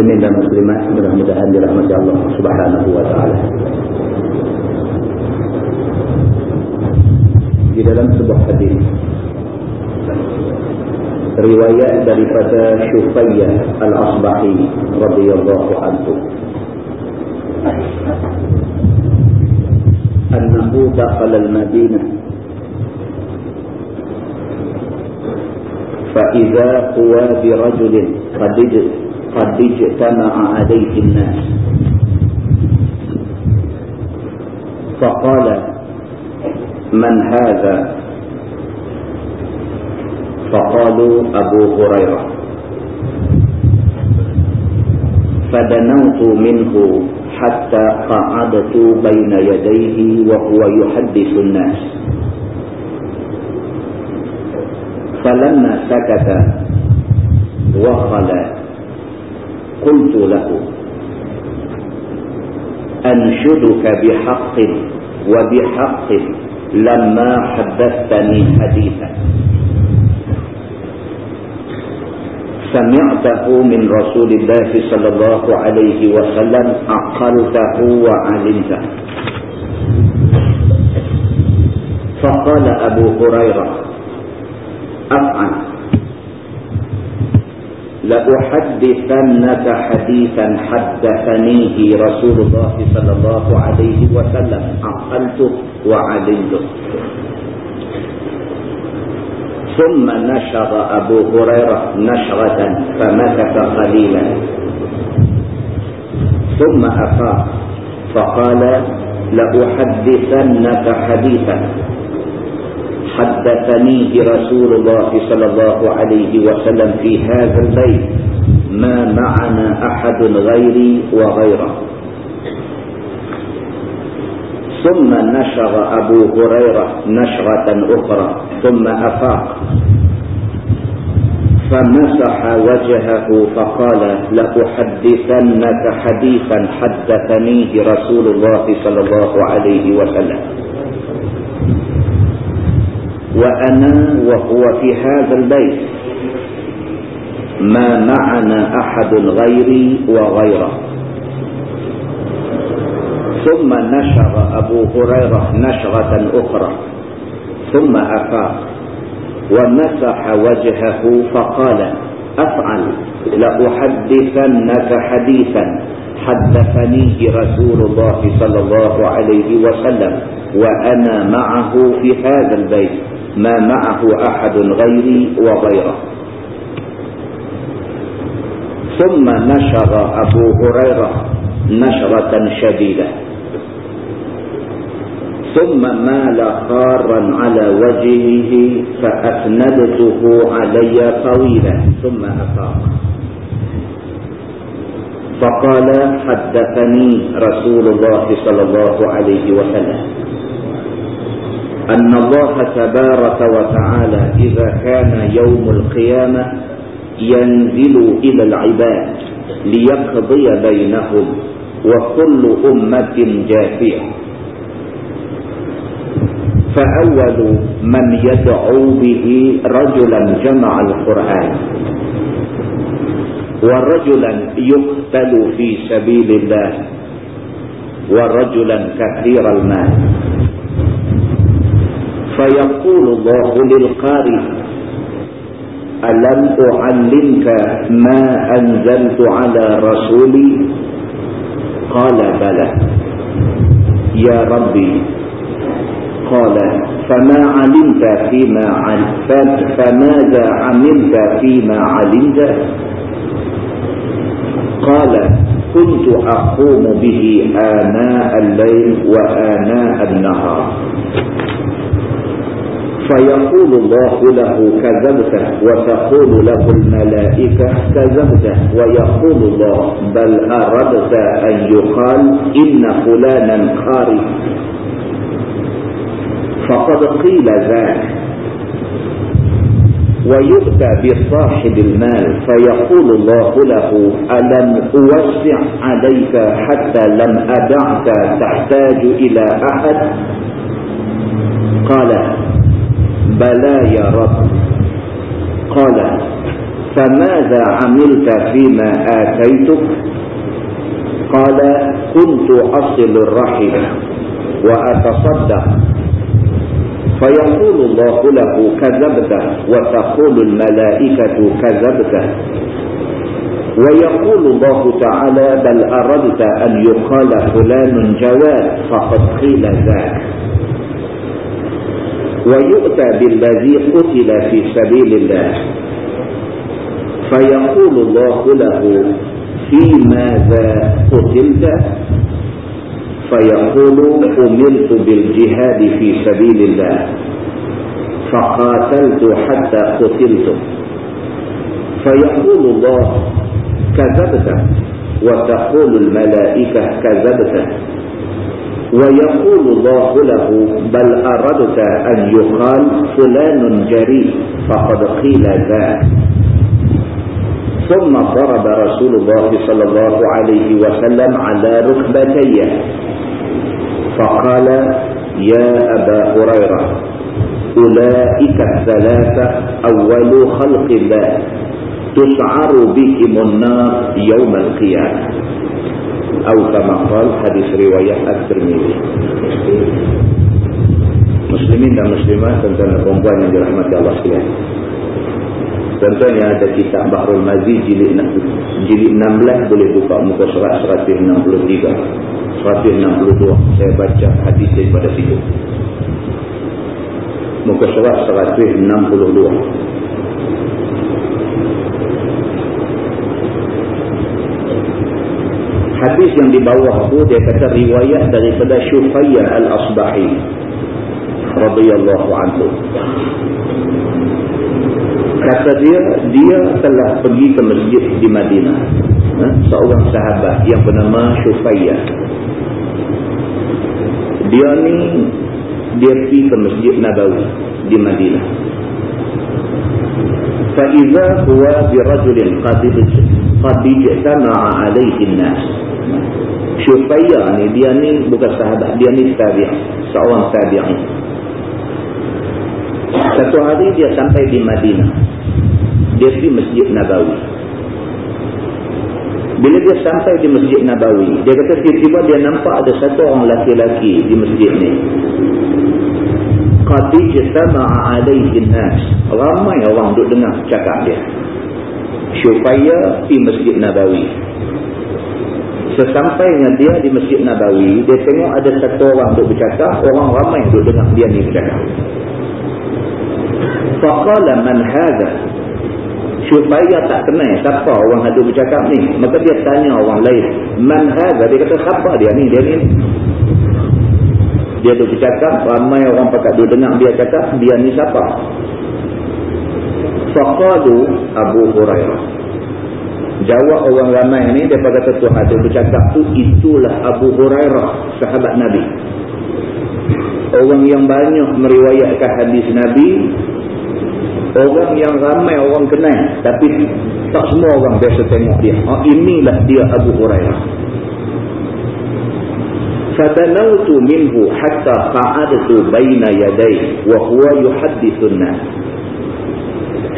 muslimin dan muslimat mudah-mudahan dirahmati Allah subhanahu wa ta'ala. Di dalam sebuah hadis riwayat daripada Syufayyah Al-Asbahi radhiyallahu anhu. Annahu dakhala al-madinah fa'idha kuwa birajulin khadidin قد اجتمع عليه الناس. فقال من هذا؟ فقالوا أبو هريرة. فدنوت منه حتى قعدت بين يديه وهو يحدث الناس. فلما سكت وخلى قلت له أنشدك بحق وبحق لما حدثتني حديثا. سمعته من رسول الله صلى الله عليه وسلم عقلته وعلمته. فقال أبو هريرة أفعل. لأحدثنك حديثا حدثنيه رسول الله صلى الله عليه وسلم عقلته وعلمته. ثم نشر أبو هريرة نشرة فمكث قليلا. ثم أفاق فقال لأحدثنك حديثا حدثنيه رسول الله صلى الله عليه وسلم في هذا البيت ما معنا أحد غيري وغيره. ثم نشر أبو هريرة نشرة أخرى ثم أفاق. فمسح وجهه فقال لأحدثنك حديثا حدثنيه رسول الله صلى الله عليه وسلم. وأنا وهو في هذا البيت. ما معنا أحد غيري وغيره. ثم نشر أبو هريرة نشرة أخرى. ثم أفاق. ومسح وجهه فقال أفعل لأحدثنك حديثا حدثنيه رسول الله صلى الله عليه وسلم وأنا معه في هذا البيت. ما معه أحد غيري وغيره. ثم نشر أبو هريرة نشرة شديدة. ثم مال خارا على وجهه فأسندته علي طويلا. ثم أفاق. فقال حدثني رسول الله صلى الله عليه وسلم. أن الله تبارك وتعالى إذا كان يوم القيامة ينزل إلى العباد ليقضي بينهم وكل أمة جافية. فأول من يدعو به رجلا جمع القرآن ورجلا يقتل في سبيل الله ورجلا كثير المال. فيقول الله للقارئ ألم أعلمك ما أنزلت على رسولي؟ قال بلى. يا ربي. قال فما علمت فيما علمت فماذا عملت فيما علمت؟ قال كنت أقوم به آناء الليل وآناء النهار. فيقول الله له كذبت وتقول له الملائكة كذبت ويقول الله بل أردت أن يقال إن فلانا خارج. فقد قيل ذاك. ويؤتى بصاحب المال فيقول الله له ألم أوسع عليك حتى لم أدعك تحتاج إلى أحد؟ قال بلى يا رب. قال فما ماذا عملت فيما آتيتك؟ قال كنت أصل الرحم وأتصدق. فيقول الله له كذبت وتقول الملائكة كذبت. ويقول الله تعالى بل أردت أن يقال فلان جواد فقد قيل ذاك. ويؤتى بالذي قتل في سبيل الله. فيقول الله له في ماذا قتلت؟ فيقول أمرت بالجهاد في سبيل الله. فقاتلت حتى قتلت. فيقول الله كذبت. وتقول الملائكة كذبت. ويقول الله له بل أردت أن يقال فلان جريء فقد قيل ذاك ثم ضرب رسول الله صلى الله عليه وسلم على ركبتيه فقال يا أبا هريرة أولئك الثلاثة أول خلق الله تسعر بهم النار يوم القيامة. أو كما قال حديث رواية الترمذي. Muslimin dan Muslimah tentang perempuan yang dirahmati Allah sekalian. Contohnya ada kitab Bahrul Mazi jilid, jilid 16 boleh buka muka surat 163. 162 saya baca hadis daripada situ. Muka surat 162. Hadis yang di bawah tu dia kata riwayat daripada Syufayyah Al-Asbahi radhiyallahu anhu kata dia dia telah pergi ke masjid di Madinah ha? seorang sahabat yang bernama Syufayyah dia ni dia pergi ke masjid Nabawi di Madinah فإذا هو برجل قد قد اجتمع عليه الناس Syufayyah ni dia ni bukan sahabat dia ni tabi' seorang tabi'in satu hari dia sampai di Madinah dia pergi Masjid Nabawi. Bila dia sampai di Masjid Nabawi, dia kata tiba-tiba dia nampak ada satu orang laki-laki di masjid ni. Qadij sama'a alaihi nas. Ramai orang duduk dengar cakap dia. Supaya di Masjid Nabawi. Sesampainya dia di Masjid Nabawi, dia tengok ada satu orang duduk bercakap, orang ramai duduk dengar dia ni bercakap. Faqala man hadha? supaya tak kenal siapa orang hadu bercakap ni. Maka dia tanya orang lain man hadha? Dia kata siapa dia ni? Dia ni dia tu bercakap ramai orang pakat duduk dengar dia cakap dia ni siapa? Faqadu Abu Hurairah. Jawab orang ramai ni dia kata tu hadu bercakap tu itulah Abu Hurairah sahabat Nabi. Orang yang banyak meriwayatkan hadis Nabi Orang yang ramai orang kenal tapi tak semua orang biasa tengok dia. Oh, inilah dia Abu Hurairah. Fatanawtu minhu hatta qa'adtu baina yaday wa huwa yuhaddithun nas.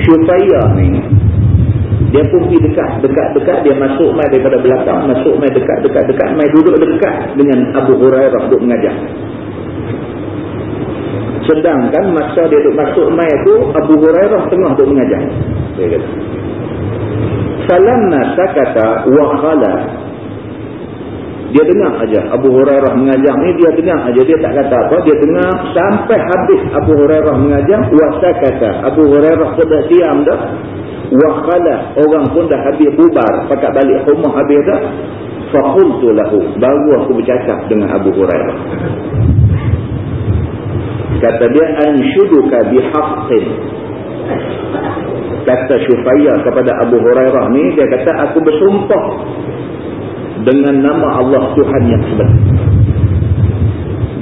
Supaya ni dia pun pergi dekat, dekat-dekat dia masuk mai daripada belakang, masuk mai dekat-dekat-dekat, mai duduk dekat dengan Abu Hurairah duduk mengajar. Sedangkan masa dia duduk masuk mai tu Abu Hurairah tengah duduk mengajar. Dia kata. Salamna sakata wa khala. Dia dengar aja Abu Hurairah mengajar ni dia dengar aja dia tak kata apa dia dengar sampai habis Abu Hurairah mengajar wa sakata. Abu Hurairah sudah diam dah. Wa khala orang pun dah habis bubar pakat balik rumah habis dah. Fa qultu lahu baru aku bercakap dengan Abu Hurairah kata dia anshuduka bihaqqin. Kata Syufaya kepada Abu Hurairah ni dia kata aku bersumpah dengan nama Allah Tuhan yang sebenar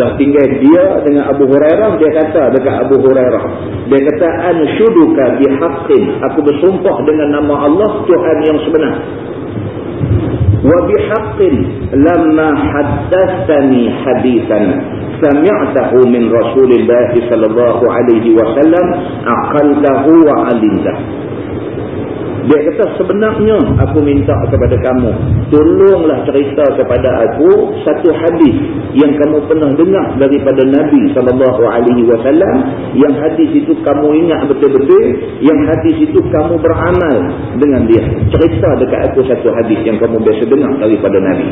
dah tinggal dia dengan Abu Hurairah dia kata dekat Abu Hurairah dia kata anshuduka bihaqqin. Aku bersumpah dengan nama Allah Tuhan yang sebenar bihaqqin lamma haddathani hadithan سمعته من رسول الله صلى الله عليه وسلم عقلته وعلمته Dia kata sebenarnya aku minta kepada kamu. Tolonglah cerita kepada aku satu hadis yang kamu pernah dengar daripada Nabi SAW. Yang hadis itu kamu ingat betul-betul. Yang hadis itu kamu beramal dengan dia. Cerita dekat aku satu hadis yang kamu biasa dengar daripada Nabi.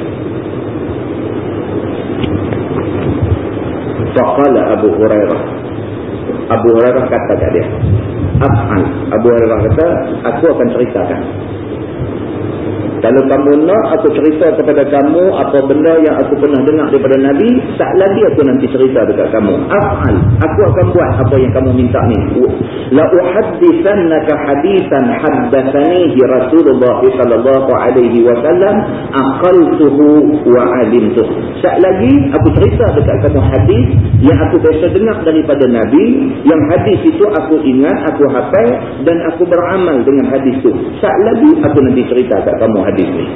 Faqala Abu Hurairah. Abu Hurairah kata kat dia. Af'al. Abu Hurairah kata, aku akan ceritakan. Kalau kamu nak aku cerita kepada kamu apa benda yang aku pernah dengar daripada Nabi, tak lagi aku nanti cerita dekat kamu. Af'al. Aku akan buat apa yang kamu minta ni. La uhaddithannaka hadithan haddathanihi Rasulullah sallallahu alaihi wasallam aqaltuhu wa alimtuh. Tak lagi aku cerita dekat kamu hadis yang aku biasa dengar daripada Nabi, yang hadis itu aku ingat, aku hafal dan aku beramal dengan hadis itu. Tak lagi aku nanti cerita dekat kamu hadis ni.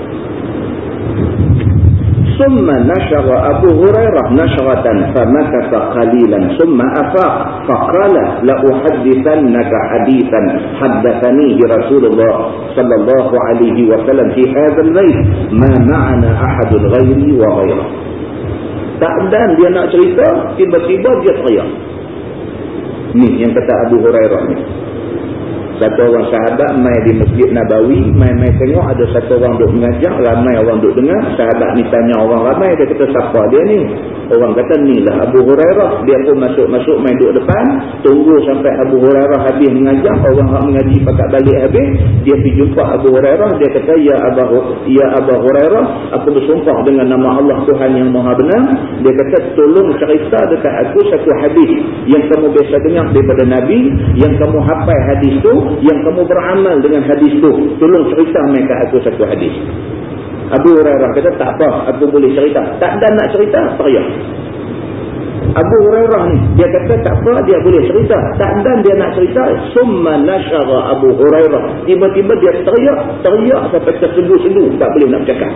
ثم نشر أبو هريرة نشرة فمكث قليلا ثم أفاق فقال لأحدثنك حديثا حدثنيه رسول الله صلى الله عليه وسلم في هذا البيت ما معنا أحد غيري وغيره. Dan dia nak cerita tiba-tiba dia teriak. Ni yang kata Abu Hurairah ni. Satu orang sahabat mai di Masjid Nabawi, mai-mai tengok ada satu orang duduk mengajar, ramai orang duduk dengar. Sahabat ni tanya orang ramai, dia kata siapa dia ni? Orang kata ni lah Abu Hurairah. Dia pun masuk-masuk main duduk depan, tunggu sampai Abu Hurairah habis mengajar, orang yang mengaji pakat balik habis, dia pergi jumpa Abu Hurairah, dia kata, Ya Abu, ya Abu Hurairah, aku bersumpah dengan nama Allah Tuhan yang Maha Benar. Dia kata, tolong cerita dekat aku satu hadis yang kamu biasa dengar daripada Nabi, yang kamu hafal hadis tu, yang kamu beramal dengan hadis tu tolong cerita mereka aku satu hadis. Abu Hurairah kata tak apa aku boleh cerita. Tak dan nak cerita teriak Abu Hurairah ni dia kata tak apa dia boleh cerita. Tak dan dia nak cerita summa nasyara Abu Hurairah. Tiba-tiba dia teriak teriak sampai tersedu-sedu tak boleh nak cakap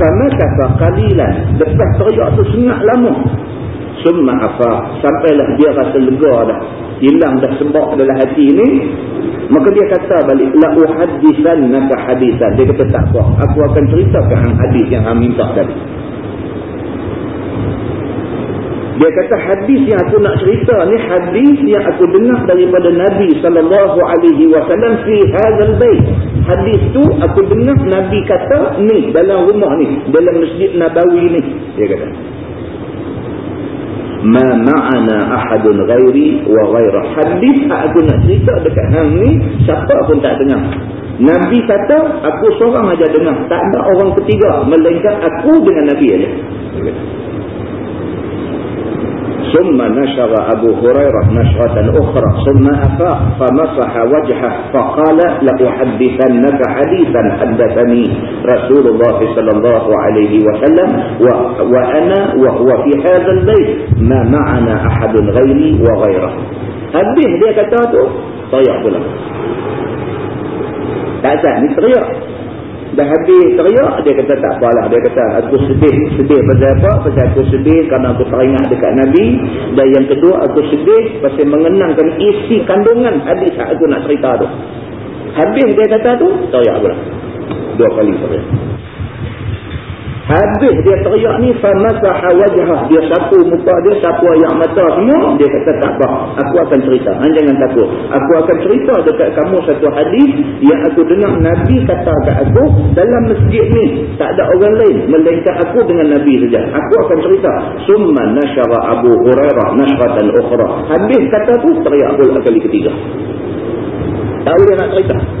sama kata kalilan lepas teriak tu sengat lama. Summa afa. Sampailah dia rasa lega dah. Hilang dah sembok dalam hati ini. Maka dia kata balik la uhaddisannaka hadisan. Dia kata tak apa, aku akan ceritakan hadis yang hang minta tadi. Dia kata hadis yang aku nak cerita ni hadis yang aku dengar daripada Nabi sallallahu alaihi wasallam fi hadzal bait. Hadis tu aku dengar Nabi kata ni dalam rumah ni, dalam Masjid Nabawi ni. Dia kata ma ma'ana ahadun ghairi wa ghairah hadis aku nak cerita dekat hang ni siapa pun tak dengar. Nabi kata aku seorang aja dengar. Tak ada orang ketiga melainkan aku dengan Nabi aja ثم نشر أبو هريرة نشرة أخرى ثم أفاق فمسح وجهه فقال لأحدثنك حديثا حدثني رسول الله صلى الله عليه وسلم وأنا وهو في هذا البيت ما معنا أحد غيري وغيره Habis dia kata tu, teriak pula. Tak teriak. Dah habis teriak, dia kata tak apalah. Dia kata, aku sedih. Sedih pasal apa? Pasal aku sedih kerana aku teringat dekat Nabi. Dan yang kedua, aku sedih pasal mengenangkan isi kandungan hadis aku nak cerita tu. Habis dia kata tu, teriak pula. Dua kali teriak. Habis dia teriak ni famasaha wajhah. Dia sapu muka dia sapu air mata semua dia kata tak apa aku akan cerita. Han, jangan takut. Aku akan cerita dekat kamu satu hadis yang aku dengar Nabi kata kat aku dalam masjid ni. Tak ada orang lain melainkan aku dengan Nabi saja. Aku akan cerita. Summa nasyara Abu Hurairah nashratan ukhra. Habis kata tu teriak pula kali ketiga. Tak boleh nak cerita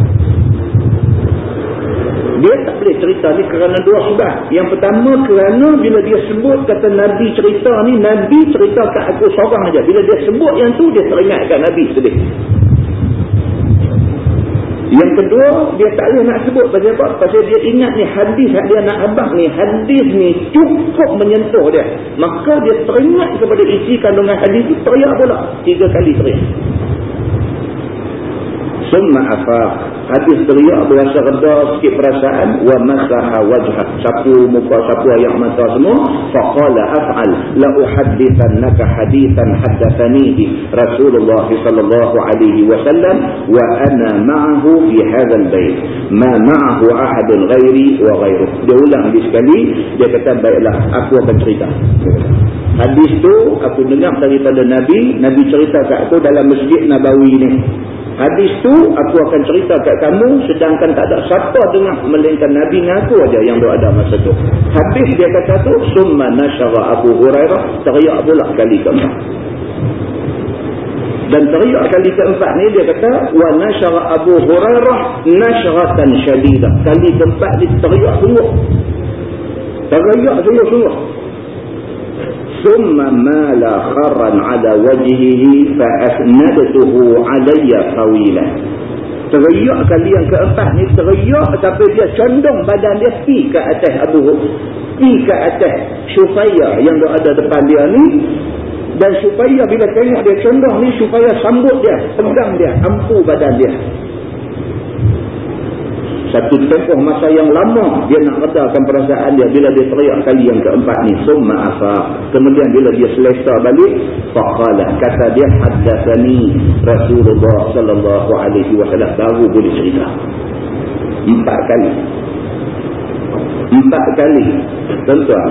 dia tak boleh cerita ni kerana dua sebab. Yang pertama kerana bila dia sebut kata Nabi cerita ni, Nabi cerita kat aku seorang aja. Bila dia sebut yang tu, dia teringat kat Nabi sedih. Yang kedua, dia tak boleh nak sebut pasal apa? Pasal dia ingat ni hadis yang dia nak abang ni, hadis ni cukup menyentuh dia. Maka dia teringat kepada isi kandungan hadis tu, teriak pula. Tiga kali teriak. Summa afaq. Habis teriak berasa reda sikit perasaan. Wa masaha wajhak. Sapu muka, sapu ayak mata semua. Faqala af'al. La uhaddithannaka hadithan haddathanihi. Rasulullah sallallahu alaihi wasallam. Wa ana ma'ahu fi hadzal bait. Ma ma'ahu ahadun ghairi wa ghairuh. Dia ulang di sekali. Dia kata baiklah aku akan cerita. Hadis tu aku dengar daripada Nabi. Nabi cerita kat aku dalam masjid Nabawi ni. Hadis tu aku akan cerita kat kamu sedangkan tak ada siapa dengar melainkan Nabi ngaku aja yang berada masa tu. Hadis dia kata tu summa nasyara Abu Hurairah teriak pula kali keempat. Dan teriak kali keempat ni dia kata wa nasyara Abu Hurairah nasyratan syadidah. Kali keempat dia teriak sungguh. Teriak sungguh-sungguh. ثم مال خرا على وجهه فأسندته علي طويلا teriak kali yang keempat ni teriak tapi dia condong badan dia pi ke atas Abu pi ke atas Syufaya yang ada depan dia ni dan supaya bila tengok dia condong ni supaya sambut dia pegang dia ampu badan dia satu tempoh masa yang lama dia nak redakan perasaan dia bila dia teriak kali yang keempat ni summa afa. Kemudian bila dia selesa balik faqala kata dia haddatsani Rasulullah sallallahu alaihi wasallam. Baru boleh cerita. Empat kali. Empat kali. Tuan-tuan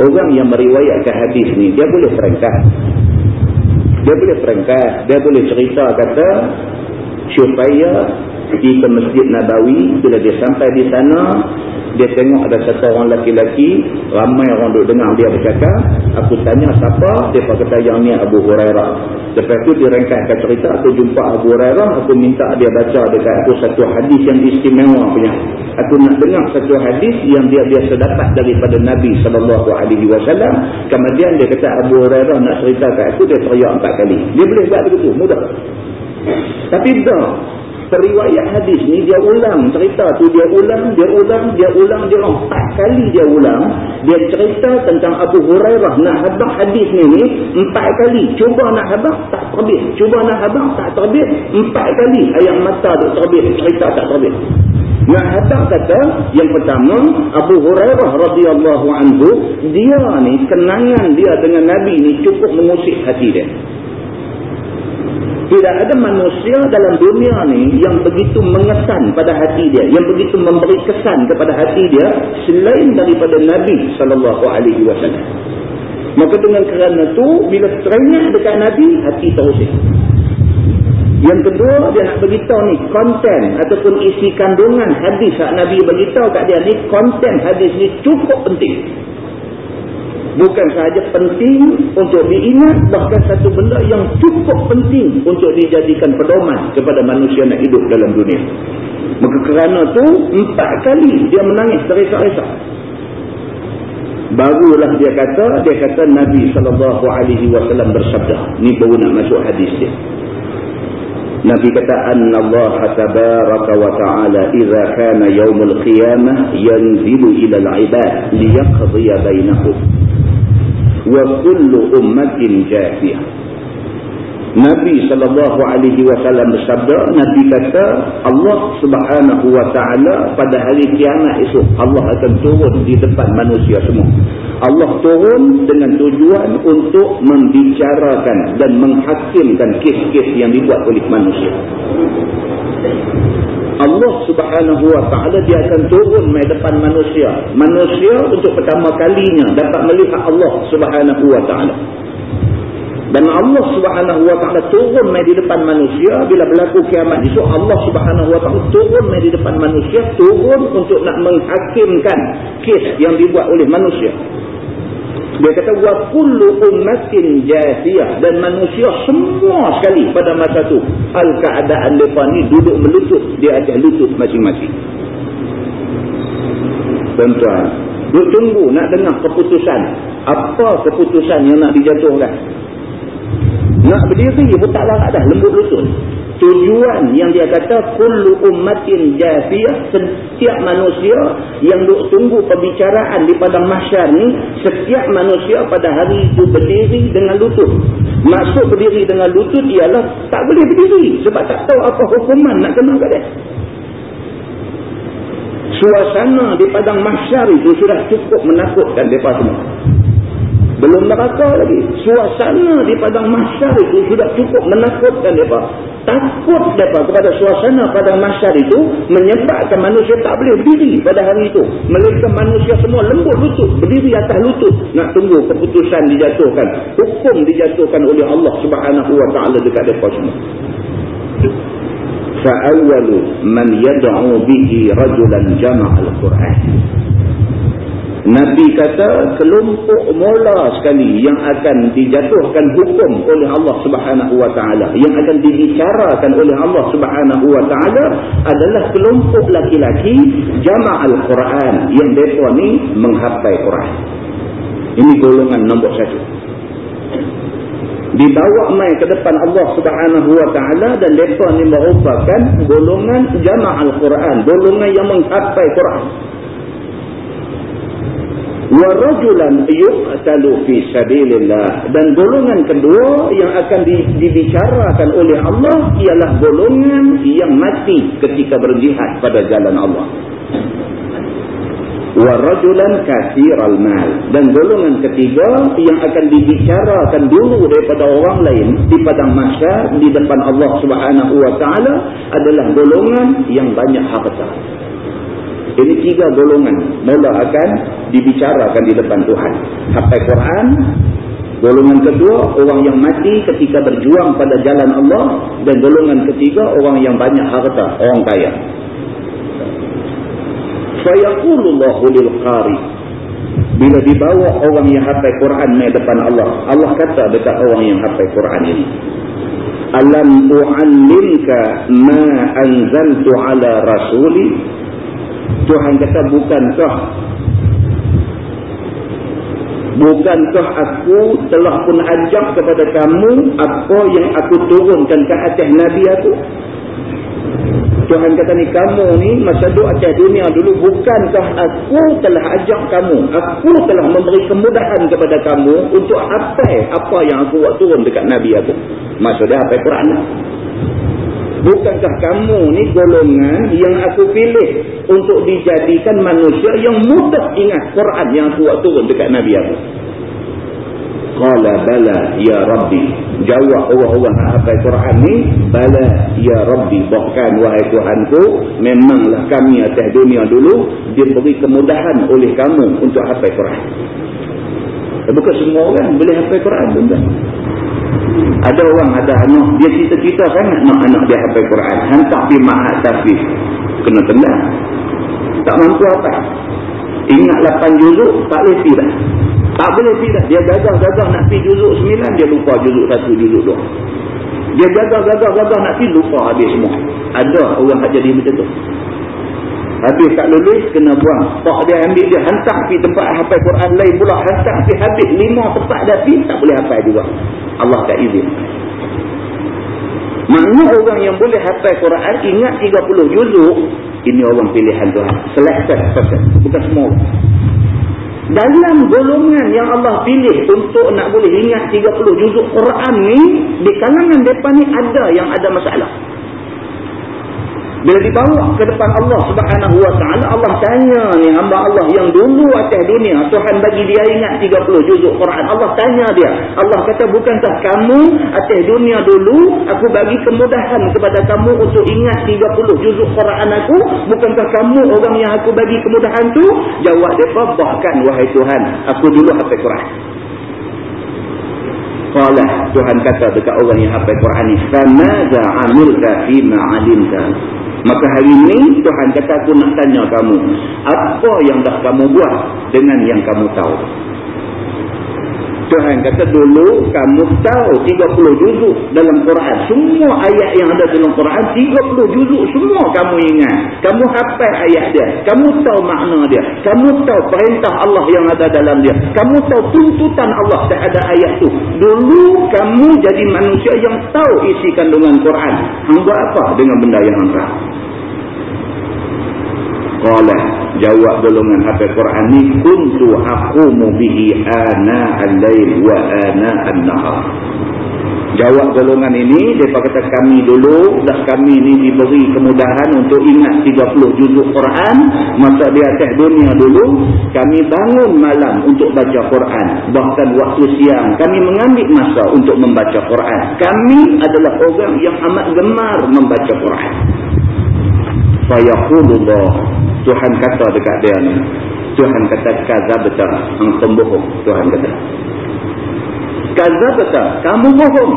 orang yang meriwayatkan hadis ni dia boleh perengkah dia boleh perengkah dia boleh cerita kata supaya pergi ke Masjid Nabawi bila dia sampai di sana dia tengok ada satu orang lelaki-lelaki ramai orang duduk dengar dia bercakap. Aku tanya siapa? Dia kata yang ni Abu Hurairah. Lepas tu dia rengkahkan cerita aku jumpa Abu Hurairah aku minta dia baca dekat aku satu hadis yang istimewa punya. Aku nak dengar satu hadis yang dia biasa dapat daripada Nabi SAW kemudian dia kata Abu Hurairah nak cerita kat aku dia teriak empat kali. Dia boleh buat begitu mudah. Tapi dah periwayat hadis ni dia ulang cerita tu dia ulang dia ulang dia ulang dia ulang empat kali dia ulang. Dia cerita tentang Abu Hurairah nak habaq hadis ni ni empat kali. Cuba nak habaq tak terbit. Cuba nak habaq tak terbit empat kali. Ayat mata tu terbit cerita tak terbit. Nak habaq kata yang pertama Abu Hurairah radhiyallahu anhu dia ni kenangan dia dengan Nabi ni cukup mengusik hati dia tidak ada manusia dalam dunia ni yang begitu mengesan pada hati dia. Yang begitu memberi kesan kepada hati dia. Selain daripada Nabi SAW. Maka dengan kerana tu bila terengah dekat Nabi, hati terusik. Yang kedua, dia nak beritahu ni, konten ataupun isi kandungan hadis yang Nabi beritahu kat dia ni, konten hadis ni cukup penting bukan sahaja penting untuk diingat bahkan satu benda yang cukup penting untuk dijadikan pedoman kepada manusia nak hidup dalam dunia. Maka kerana tu empat kali dia menangis terisa-isa barulah dia kata dia kata Nabi SAW bersabda ni baru nak masuk hadis dia. Nabi kata Allah tabaraka wa ta'ala idza kana yaumul qiyamah yanzilu ila al-ibad liyaqdi bainahum wa kullu ummatin jafiyah Nabi sallallahu alaihi wasallam bersabda Nabi kata Allah Subhanahu wa taala pada hari kiamat esok Allah akan turun di depan manusia semua. Allah turun dengan tujuan untuk membicarakan dan menghakimkan kes-kes yang dibuat oleh manusia Allah subhanahu wa ta'ala dia akan turun mai depan manusia. Manusia untuk pertama kalinya dapat melihat Allah subhanahu wa ta'ala. Dan Allah subhanahu wa ta'ala turun di depan manusia bila berlaku kiamat itu Allah subhanahu wa ta'ala turun di depan manusia turun untuk nak menghakimkan kes yang dibuat oleh manusia. Dia kata wa kullu ummatin jasiyah dan manusia semua sekali pada masa tu al keadaan depa ni duduk melutut di atas lutut masing-masing. Tuan-tuan, tunggu nak dengar keputusan. Apa keputusan yang nak dijatuhkan? Nak berdiri pun tak larat dah lembut lutut tujuan yang dia kata kullu ummatin jafiyah setiap manusia yang duk tunggu perbicaraan di padang mahsyar ni setiap manusia pada hari itu berdiri dengan lutut Maksud berdiri dengan lutut ialah tak boleh berdiri. Sebab tak tahu apa hukuman nak kena kat dia. Suasana di padang mahsyar itu sudah cukup menakutkan mereka semua. Belum neraka lagi. Suasana di padang mahsyar itu sudah cukup menakutkan mereka. Takut mereka kepada suasana padang mahsyar itu menyebabkan manusia tak boleh berdiri pada hari itu. Melainkan manusia semua lembut lutut. Berdiri atas lutut. Nak tunggu keputusan dijatuhkan. Hukum dijatuhkan oleh Allah subhanahu wa ta'ala dekat mereka semua. فَأَوَّلُ مَنْ يَدْعُ بِهِ رَجُلًا جَمَعَ الْقُرْآنِ Nabi kata kelompok mula sekali yang akan dijatuhkan hukum oleh Allah Subhanahu wa taala yang akan dibicarakan oleh Allah Subhanahu wa taala adalah kelompok laki-laki jama'al Quran yang depa ni menghafal Quran. Ini golongan nombor satu. Dibawa mai ke depan Allah Subhanahu wa taala dan depa ni merupakan golongan jama'al Quran, golongan yang menghafal Quran wa rajulan yuqtalu fi sabilillah. Dan golongan kedua yang akan dibicarakan oleh Allah ialah golongan yang mati ketika berjihad pada jalan Allah. Wa rajulan katsiral mal. Dan golongan ketiga yang akan dibicarakan dulu daripada orang lain di padang mahsyar di depan Allah Subhanahu wa taala adalah golongan yang banyak harta ini tiga golongan mula akan dibicarakan di depan Tuhan. Hafal Quran, golongan kedua orang yang mati ketika berjuang pada jalan Allah dan golongan ketiga orang yang banyak harta, orang kaya. Fayaqulullahu lil qari bila dibawa orang yang hafal Quran di depan Allah, Allah kata dekat orang yang hafal Quran ini, "Alam u'allimka ma anzaltu ala rasuli?" Tuhan kata bukankah bukankah aku telah pun ajak kepada kamu apa yang aku turunkan ke atas Nabi aku. Tuhan kata ni kamu ni masa duduk atas dunia dulu bukankah aku telah ajak kamu. Aku telah memberi kemudahan kepada kamu untuk apa apa yang aku buat turun dekat Nabi aku. Maksudnya apa Quran? Bukankah kamu ni golongan yang aku pilih untuk dijadikan manusia yang mudah ingat Quran yang aku buat turun dekat Nabi aku? Qala bala ya Rabbi. Jawab nak hafal Quran ni, bala ya Rabbi. Bahkan wahai Tuhanku, memanglah kami atas dunia dulu diberi kemudahan oleh kamu untuk hafal Quran. Bukan semua orang boleh hafal Quran, tuan ada orang ada anak, dia cita-cita sangat nak anak dia hafal Quran. Hantar pergi ma'at tapi kena tendang. Tak mampu apa. Ingat 8 juzuk, tak boleh pergi dah. Tak boleh pergi dah. Dia gagal-gagal nak pergi juzuk 9, dia lupa juzuk 1, juzuk 2. Dia gagal-gagal-gagal nak pergi, lupa habis semua. Ada orang tak jadi macam tu. Habis tak lulus, kena buang. Tak dia ambil dia hantar pergi tempat hafal Quran lain pula. Hantar pergi habis lima tempat dah pergi, tak boleh hafal juga. Allah tak izin. Maknanya orang yang boleh hafal Quran, ingat 30 juzuk, ini orang pilihan Tuhan. Selected person. Bukan semua. Dalam golongan yang Allah pilih untuk nak boleh ingat 30 juzuk Quran ni, di kalangan mereka ni ada yang ada masalah. Bila dibawa ke depan Allah subhanahu wa ta'ala, Allah tanya ni hamba Allah yang dulu atas dunia, Tuhan bagi dia ingat 30 juzuk Quran. Allah tanya dia. Allah kata, bukankah kamu atas dunia dulu, aku bagi kemudahan kepada kamu untuk ingat 30 juzuk Quran aku? Bukankah kamu orang yang aku bagi kemudahan tu? Jawab dia, bahkan wahai Tuhan, aku dulu hafal Quran. Qala Tuhan kata dekat orang yang hafal Quran ni, "Famaza 'amilta fi ma 'alimta?" Maka hari ini Tuhan kata aku nak tanya kamu. Apa yang dah kamu buat dengan yang kamu tahu? Tuhan kata dulu kamu tahu 30 juzuk dalam Quran. Semua ayat yang ada dalam Quran 30 juzuk semua kamu ingat. Kamu hafal ayat dia. Kamu tahu makna dia. Kamu tahu perintah Allah yang ada dalam dia. Kamu tahu tuntutan Allah terhadap ayat tu. Dulu kamu jadi manusia yang tahu isi kandungan Quran. Hang buat apa dengan benda yang tahu? Qala jawab golongan hafal Quran ni kuntu aqumu bihi ana al-lail wa ana an-nahar. Jawab golongan ini, mereka kata kami dulu, dah kami ni diberi kemudahan untuk ingat 30 juzuk Quran. Masa di atas dunia dulu, kami bangun malam untuk baca Quran. Bahkan waktu siang, kami mengambil masa untuk membaca Quran. Kami adalah orang yang amat gemar membaca Quran. Fayaqulullah, Tuhan kata dekat dia ni. Tuhan kata, kazabta, engkau bohong. Tuhan kata kazabta kamu bohong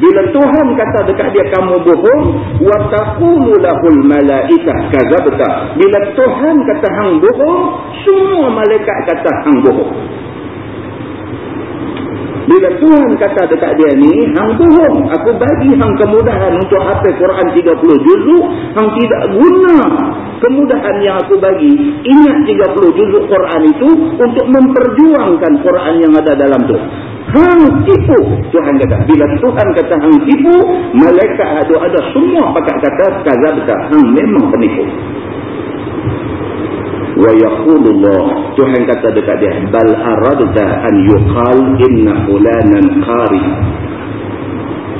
bila Tuhan kata dekat dia kamu bohong wa taqulu lahul malaikah kazabta bila Tuhan kata hang bohong semua malaikat kata hang bohong bila Tuhan kata dekat dia ni, hang bohong. Aku bagi hang kemudahan untuk hafal Quran 30 juzuk, hang tidak guna kemudahan yang aku bagi. Ingat 30 juzuk Quran itu untuk memperjuangkan Quran yang ada dalam tu. Hang tipu. Tuhan kata. Bila Tuhan kata hang tipu, malaikat ada, ada semua pakat kata, kazabta. Hang memang penipu. Wa yaqulullah. Tuhan kata dekat dia, bal aradta an yuqal inna fulanan qari.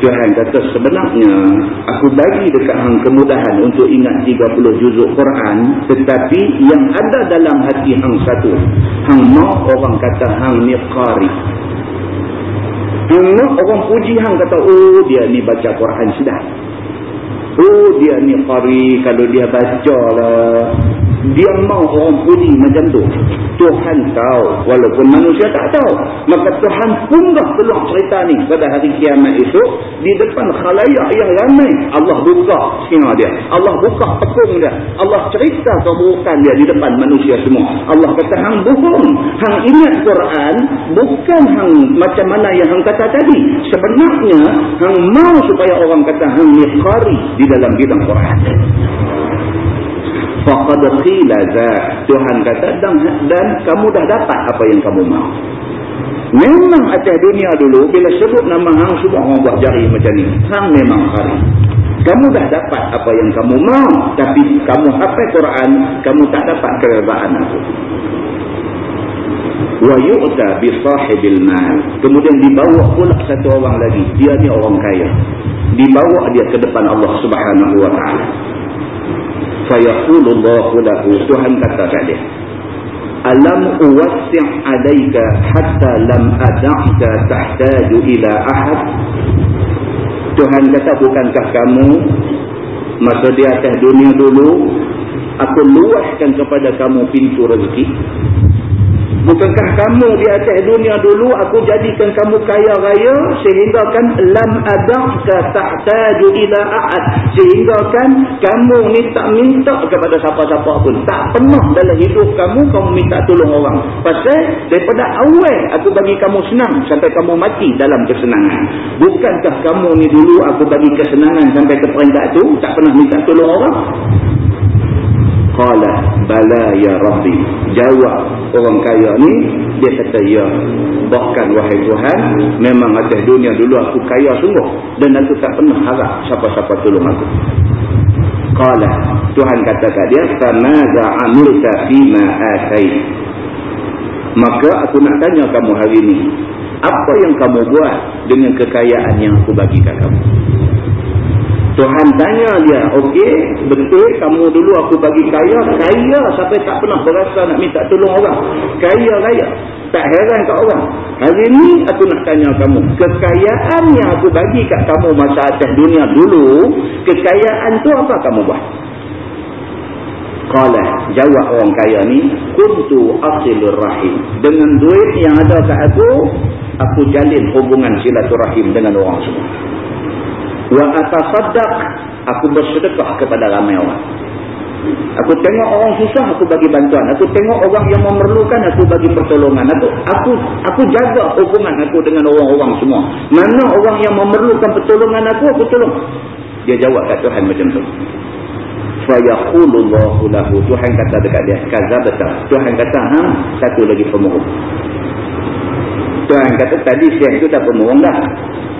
Tuhan kata sebenarnya aku bagi dekat hang kemudahan untuk ingat 30 juzuk Quran tetapi yang ada dalam hati hang satu hang mau orang kata hang ni qari Hanya orang puji hang kata, oh dia ni baca Quran sedap. Oh dia ni qari kalau dia baca lah dia mau orang puji macam tu. Tuhan tahu. Walaupun manusia tak tahu. Maka Tuhan punggah peluang cerita ni pada hari kiamat itu di depan khalayak yang ramai Allah buka singa dia. Allah buka tekung dia. Allah cerita keburukan dia di depan manusia semua. Allah kata hang bohong. Hang ingat Quran. Bukan hang macam mana yang hang kata tadi. Sebenarnya hang mau supaya orang kata hang ni di dalam bidang Quran faqad qila za. Tuhan kata dan, dan kamu dah dapat apa yang kamu mahu memang atas dunia dulu bila sebut nama hang semua orang buat jari macam ni. Hang memang hari. Kamu dah dapat apa yang kamu mahu tapi kamu hafal Quran kamu tak dapat keredaan aku. Wa yu'ta bi sahibil mal. Kemudian dibawa pula satu orang lagi. Dia ni orang kaya. Dibawa dia ke depan Allah Subhanahu wa taala fayaqulullahu lahu. Tuhan kata kat dia alam uwassi' alayka hatta lam ad'aka tahtaju ila ahad? Tuhan kata bukankah kamu masa di atas dunia dulu aku luaskan kepada kamu pintu rezeki Bukankah kamu di atas dunia dulu aku jadikan kamu kaya raya sehingga kan lam adaka ta'taju ila ahad? Sehingga kan kamu ni tak minta kepada siapa-siapa pun. Tak pernah dalam hidup kamu kamu minta tolong orang. Pasal daripada awal aku bagi kamu senang sampai kamu mati dalam kesenangan. Bukankah kamu ni dulu aku bagi kesenangan sampai ke peringkat tu? Tak pernah minta tolong orang Qala bala ya Rabbi. Jawab orang kaya ni dia kata ya. Bahkan wahai Tuhan, memang atas dunia dulu aku kaya sungguh dan aku tak pernah harap siapa-siapa tolong aku. Qala Tuhan kata kat dia, "Famaza 'amilta fima atait?" Maka aku nak tanya kamu hari ini, apa yang kamu buat dengan kekayaan yang aku bagi kat kamu? Tuhan tanya dia, okey, betul kamu dulu aku bagi kaya, kaya sampai tak pernah berasa nak minta tolong orang. Kaya raya. Tak heran kat orang. Hari ni aku nak tanya kamu, kekayaan yang aku bagi kat kamu masa atas dunia dulu, kekayaan tu apa kamu buat? Qala, jawab orang kaya ni, kuntu asilur rahim. Dengan duit yang ada kat aku, aku jalin hubungan silaturahim dengan orang semua wa atasaddaq aku bersedekah kepada ramai orang. Aku tengok orang susah aku bagi bantuan. Aku tengok orang yang memerlukan aku bagi pertolongan. Aku aku aku jaga hubungan aku dengan orang-orang semua. Mana orang yang memerlukan pertolongan aku aku tolong. Dia jawab kat Tuhan macam tu. Fa yaqulullahu lahu. Tuhan kata dekat dia kazabta Tuhan kata ha satu lagi pemohon Tuhan kata tadi siang itu dah pemohon dah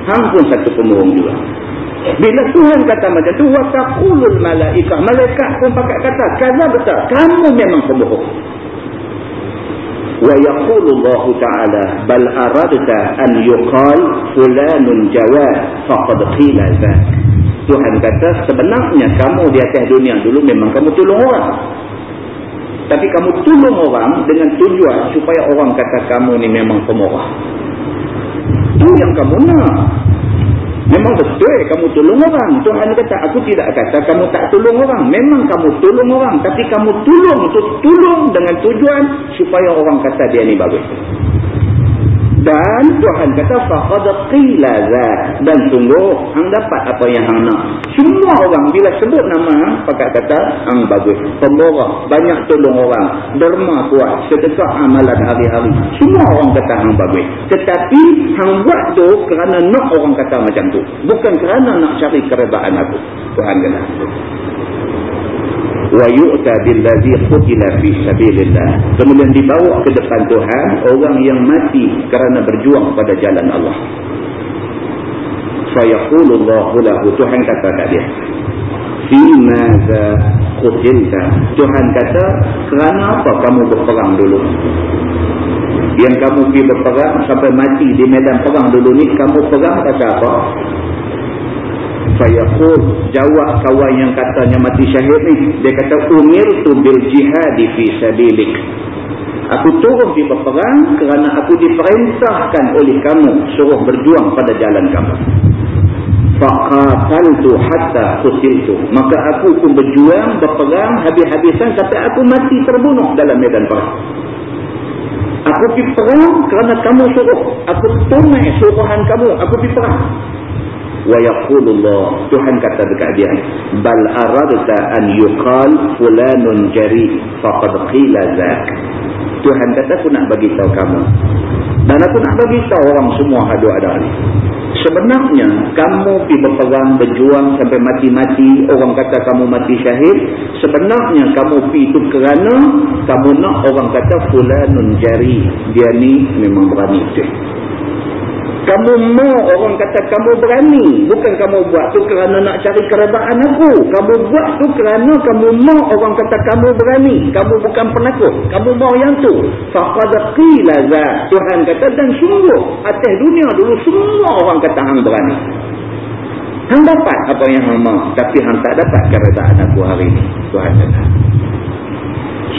hang pun satu pemohon juga bila Tuhan kata macam tu, waqaqulul malaikah. Malaikat pun pakai kata, kaza betul. Kamu memang pembohong. wa yaqulu Allah taala bal aradta an yuqal fulanun jawad faqad qila zak Tuhan kata sebenarnya kamu di atas dunia dulu memang kamu tolong orang tapi kamu tolong orang dengan tujuan supaya orang kata kamu ni memang pemurah itu yang kamu nak Memang betul kamu tolong orang. Tuhan kata, aku tidak kata kamu tak tolong orang. Memang kamu tolong orang. Tapi kamu tolong untuk tolong dengan tujuan supaya orang kata dia ni bagus. Dan Tuhan kata faqad qila dan sungguh hang dapat apa yang hang nak. Semua orang bila sebut nama pakai kata hang bagus, pemurah, banyak tolong orang, derma kuat, sedekah amalan hari-hari. Semua orang kata hang bagus. Tetapi hang buat tu kerana nak orang kata macam tu, bukan kerana nak cari keredaan aku. Tuhan kata wa yu'ta billazi qutila fi sabilillah. Kemudian dibawa ke depan Tuhan orang yang mati kerana berjuang pada jalan Allah. Fa yaqulu Allahu lahu. Tuhan kata kat dia fi madza qutilta Tuhan kata kerana apa kamu berperang dulu? Yang kamu pergi berperang sampai mati di medan perang dulu ni kamu perang pasal apa fayaqul jawab kawan yang katanya mati syahid ni. Dia kata umirtu bil jihad fi sabilik. Aku turun di berperang kerana aku diperintahkan oleh kamu suruh berjuang pada jalan kamu. Faqataltu hatta qutiltu. Maka aku pun berjuang berperang habis-habisan sampai aku mati terbunuh dalam medan perang. Aku pergi perang kerana kamu suruh. Aku tunai suruhan kamu. Aku pergi perang wa yaqulullah. Tuhan kata dekat dia bal aradta an yuqal fulanun jari faqad qila zak. Tuhan kata aku nak bagi tahu kamu. Dan aku nak bagi tahu orang semua ada ada ni. Sebenarnya kamu pergi berperang berjuang sampai mati-mati orang kata kamu mati syahid. Sebenarnya kamu pergi itu kerana kamu nak orang kata fulanun jari. Dia ni memang berani. betul kamu mau orang kata kamu berani. Bukan kamu buat tu kerana nak cari keredaan aku. Kamu buat tu kerana kamu mau orang kata kamu berani. Kamu bukan penakut. Kamu mau yang tu. Tuhan kata dan sungguh atas dunia dulu semua orang kata hang berani. Hang dapat apa yang hang mau. Tapi hang tak dapat keredaan aku hari ini. Tuhan kata.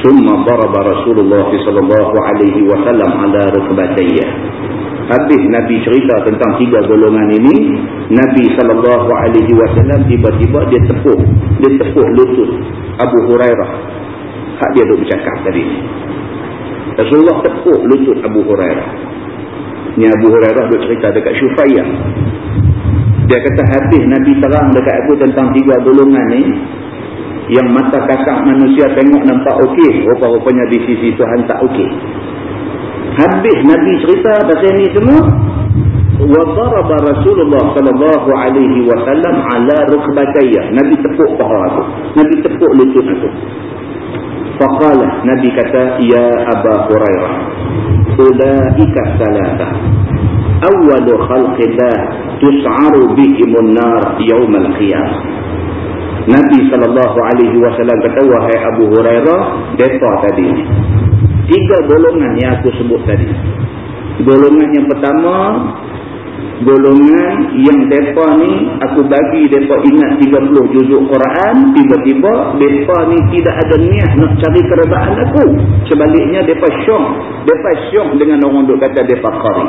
Summa daraba Rasulullah sallallahu alaihi wasallam ala rukbatayya habis Nabi cerita tentang tiga golongan ini Nabi SAW tiba-tiba dia tepuk dia tepuk lutut Abu Hurairah. Hak dia duduk bercakap tadi. Rasulullah tepuk lutut Abu Hurairah. Ni Abu Hurairah duduk cerita dekat Syufayah dia kata habis Nabi terang dekat aku tentang tiga golongan ni yang mata kakak manusia tengok nampak okey rupa-rupanya di sisi Tuhan tak okey. Habis Nabi cerita pasal ni semua wa daraba Rasulullah sallallahu alaihi wasallam ala rukbatayya. Nabi tepuk paha aku Nabi tepuk lutut aku. Faqala Nabi kata ya Aba Hurairah ulaika salata awal khalqillah tus'aru bihimun nar yawm al-qiyamah Nabi wasallam kata wahai Abu Hurairah depa tadi tiga golongan yang aku sebut tadi. Golongan yang pertama, golongan yang mereka ni, aku bagi mereka ingat 30 juzuk Quran, tiba-tiba mereka ni tidak ada niat nak cari keredaan aku. Sebaliknya mereka syok. Mereka syok dengan orang duk kata mereka qari.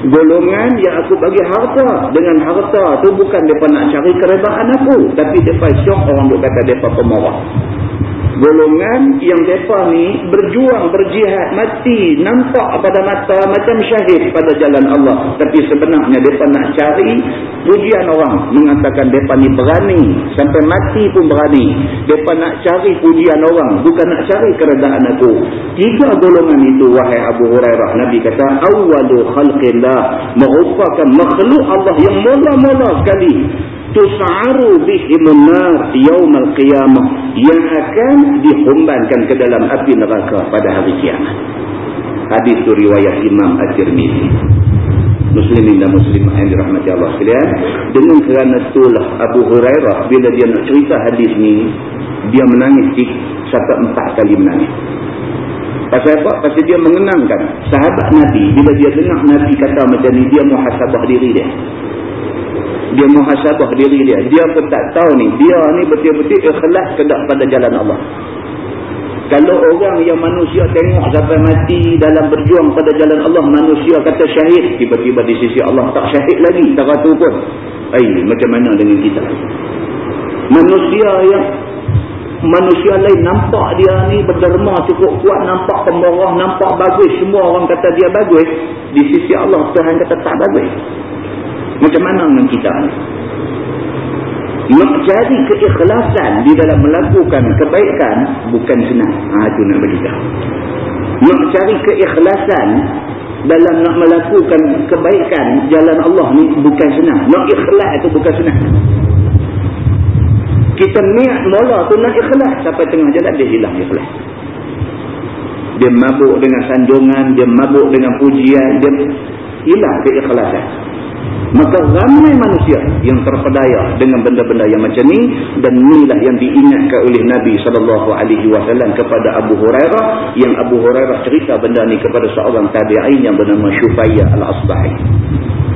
Golongan yang aku bagi harta, dengan harta tu bukan mereka nak cari keredaan aku. Tapi mereka syok orang duk kata mereka pemarah golongan yang mereka ni berjuang, berjihad, mati, nampak pada mata macam syahid pada jalan Allah. Tapi sebenarnya mereka nak cari pujian orang. Mengatakan mereka ni berani. Sampai mati pun berani. Mereka nak cari pujian orang. Bukan nak cari keredaan aku. Tiga golongan itu, wahai Abu Hurairah. Nabi kata, Awalu khalqillah. Merupakan makhluk Allah yang mula-mula sekali tus'aru bihimun nar yaumal qiyamah yang akan dihumbankan ke dalam api neraka pada hari kiamat. Hadis itu riwayat Imam At-Tirmizi. Muslimin dan muslimah yang dirahmati Allah sekalian. Dengan kerana itulah Abu Hurairah bila dia nak cerita hadis ni, dia menangis sampai empat kali menangis. Pasal apa? Pasal dia mengenangkan sahabat Nabi. Bila dia dengar Nabi kata macam ni, dia muhasabah diri dia. Dia muhasabah diri dia. Dia pun tak tahu ni. Dia ni betul-betul ikhlas kedak pada jalan Allah. Kalau orang yang manusia tengok sampai mati dalam berjuang pada jalan Allah, manusia kata syahid. Tiba-tiba di sisi Allah tak syahid lagi. Tak kata pun. Ay, macam mana dengan kita? Manusia yang manusia lain nampak dia ni berderma cukup kuat, nampak pemborah, nampak bagus. Semua orang kata dia bagus. Di sisi Allah, Tuhan kata tak bagus. Macam mana dengan kita ni? Cari keikhlasan di dalam melakukan kebaikan bukan senang. Ha, itu nak. Nak cari keikhlasan dalam nak melakukan kebaikan jalan Allah ni bukan senang. Nak ikhlas itu bukan senang. Kita niat mula tu nak ikhlas sampai tengah jalan dia hilang ikhlas. Dia mabuk dengan sandungan, dia mabuk dengan pujian, dia hilang keikhlasan. Maka ramai manusia yang terpedaya dengan benda-benda yang macam ni dan inilah yang diingatkan oleh Nabi SAW kepada Abu Hurairah yang Abu Hurairah cerita benda ni kepada seorang tabi'in yang bernama Syufaya Al-Asbahi.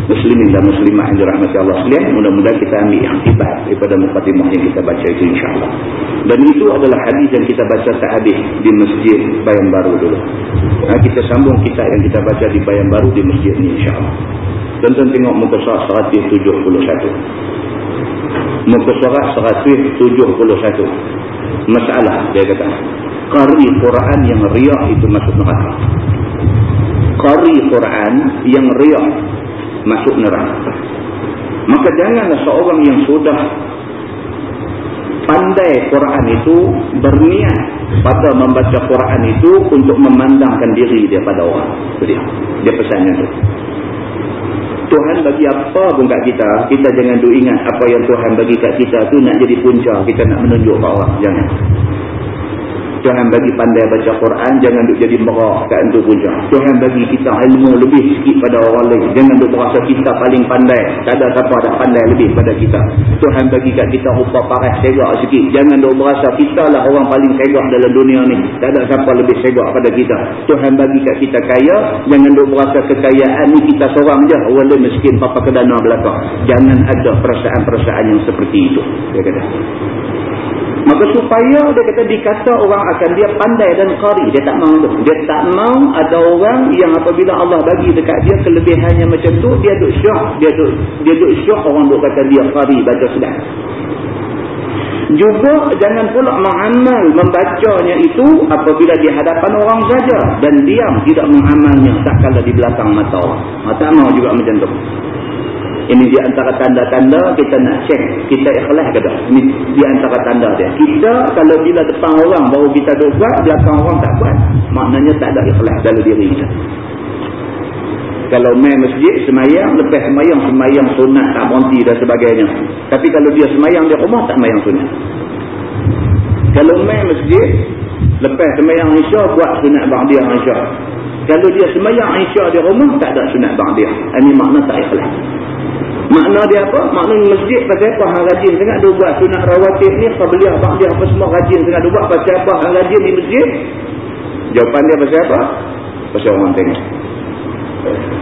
Muslimin dan Muslimah yang dirahmati Allah sekalian, mudah-mudahan kita ambil yang tibat daripada mukadimah yang kita baca itu insyaAllah. Dan itu adalah hadis yang kita baca tak habis di Masjid Bayan Baru dulu. Nah, kita sambung kita yang kita baca di Bayan Baru di masjid ini insyaAllah. Tuan-tuan tengok muka surat 171. Muka surat 171. Masalah dia kata. Qari Quran yang riak itu masuk neraka. Qari Quran yang riak masuk neraka. Maka janganlah seorang yang sudah pandai Quran itu berniat pada membaca Quran itu untuk memandangkan diri dia pada orang. Dia. Dia pesannya itu. Tuhan bagi apa pun kat kita, kita jangan duk ingat apa yang Tuhan bagi kat kita tu nak jadi punca, kita nak menunjuk kat orang. Jangan. Tuhan bagi pandai baca Quran, jangan duk jadi merah kat itu punca. Tuhan bagi kita ilmu lebih sikit pada orang lain. Jangan duk berasa kita paling pandai. Tak ada siapa ada pandai lebih pada kita. Tuhan bagi kat kita rupa paras segak sikit. Jangan duk berasa kita lah orang paling segak dalam dunia ni. Tak ada siapa lebih segak pada kita. Tuhan bagi kat kita kaya, jangan duk berasa kekayaan ni kita seorang je. Orang lain miskin papa kedana belakang. Jangan ada perasaan-perasaan yang seperti itu. Dia kata. Maka supaya dia kata dikata orang akan dia pandai dan qari. Dia tak mahu tu. Dia tak mahu ada orang yang apabila Allah bagi dekat dia kelebihannya macam tu. Dia duk syok. Dia duk, dia duk syok orang duk kata dia qari baca sedang. Juga jangan pula mengamal membacanya itu apabila di hadapan orang saja. Dan diam tidak mengamalnya tak kala di belakang mata orang. Tak mahu juga macam tu. Ini di antara tanda-tanda kita nak cek kita ikhlas ke tak. Ini di antara tanda dia. Kita kalau bila depan orang baru kita buat, belakang orang tak buat. Maknanya tak ada ikhlas dalam diri kita. Kalau main masjid, semayang, lepas semayang, semayang sunat, tak berhenti dan sebagainya. Tapi kalau dia semayang di rumah, tak semayang sunat. Kalau main masjid, lepas semayang isya, buat sunat ba'diyah isya. Kalau dia semayang isya di rumah, tak ada sunat ba'diyah. Ini makna tak ikhlas. Makna dia apa? Makna masjid pasal apa hang rajin sangat dia buat sunat rawatib ni, qabliyah, ba'diyah apa semua rajin sangat dia buat pasal apa hang rajin di masjid? Jawapan dia pasal apa? Pasal orang tengok.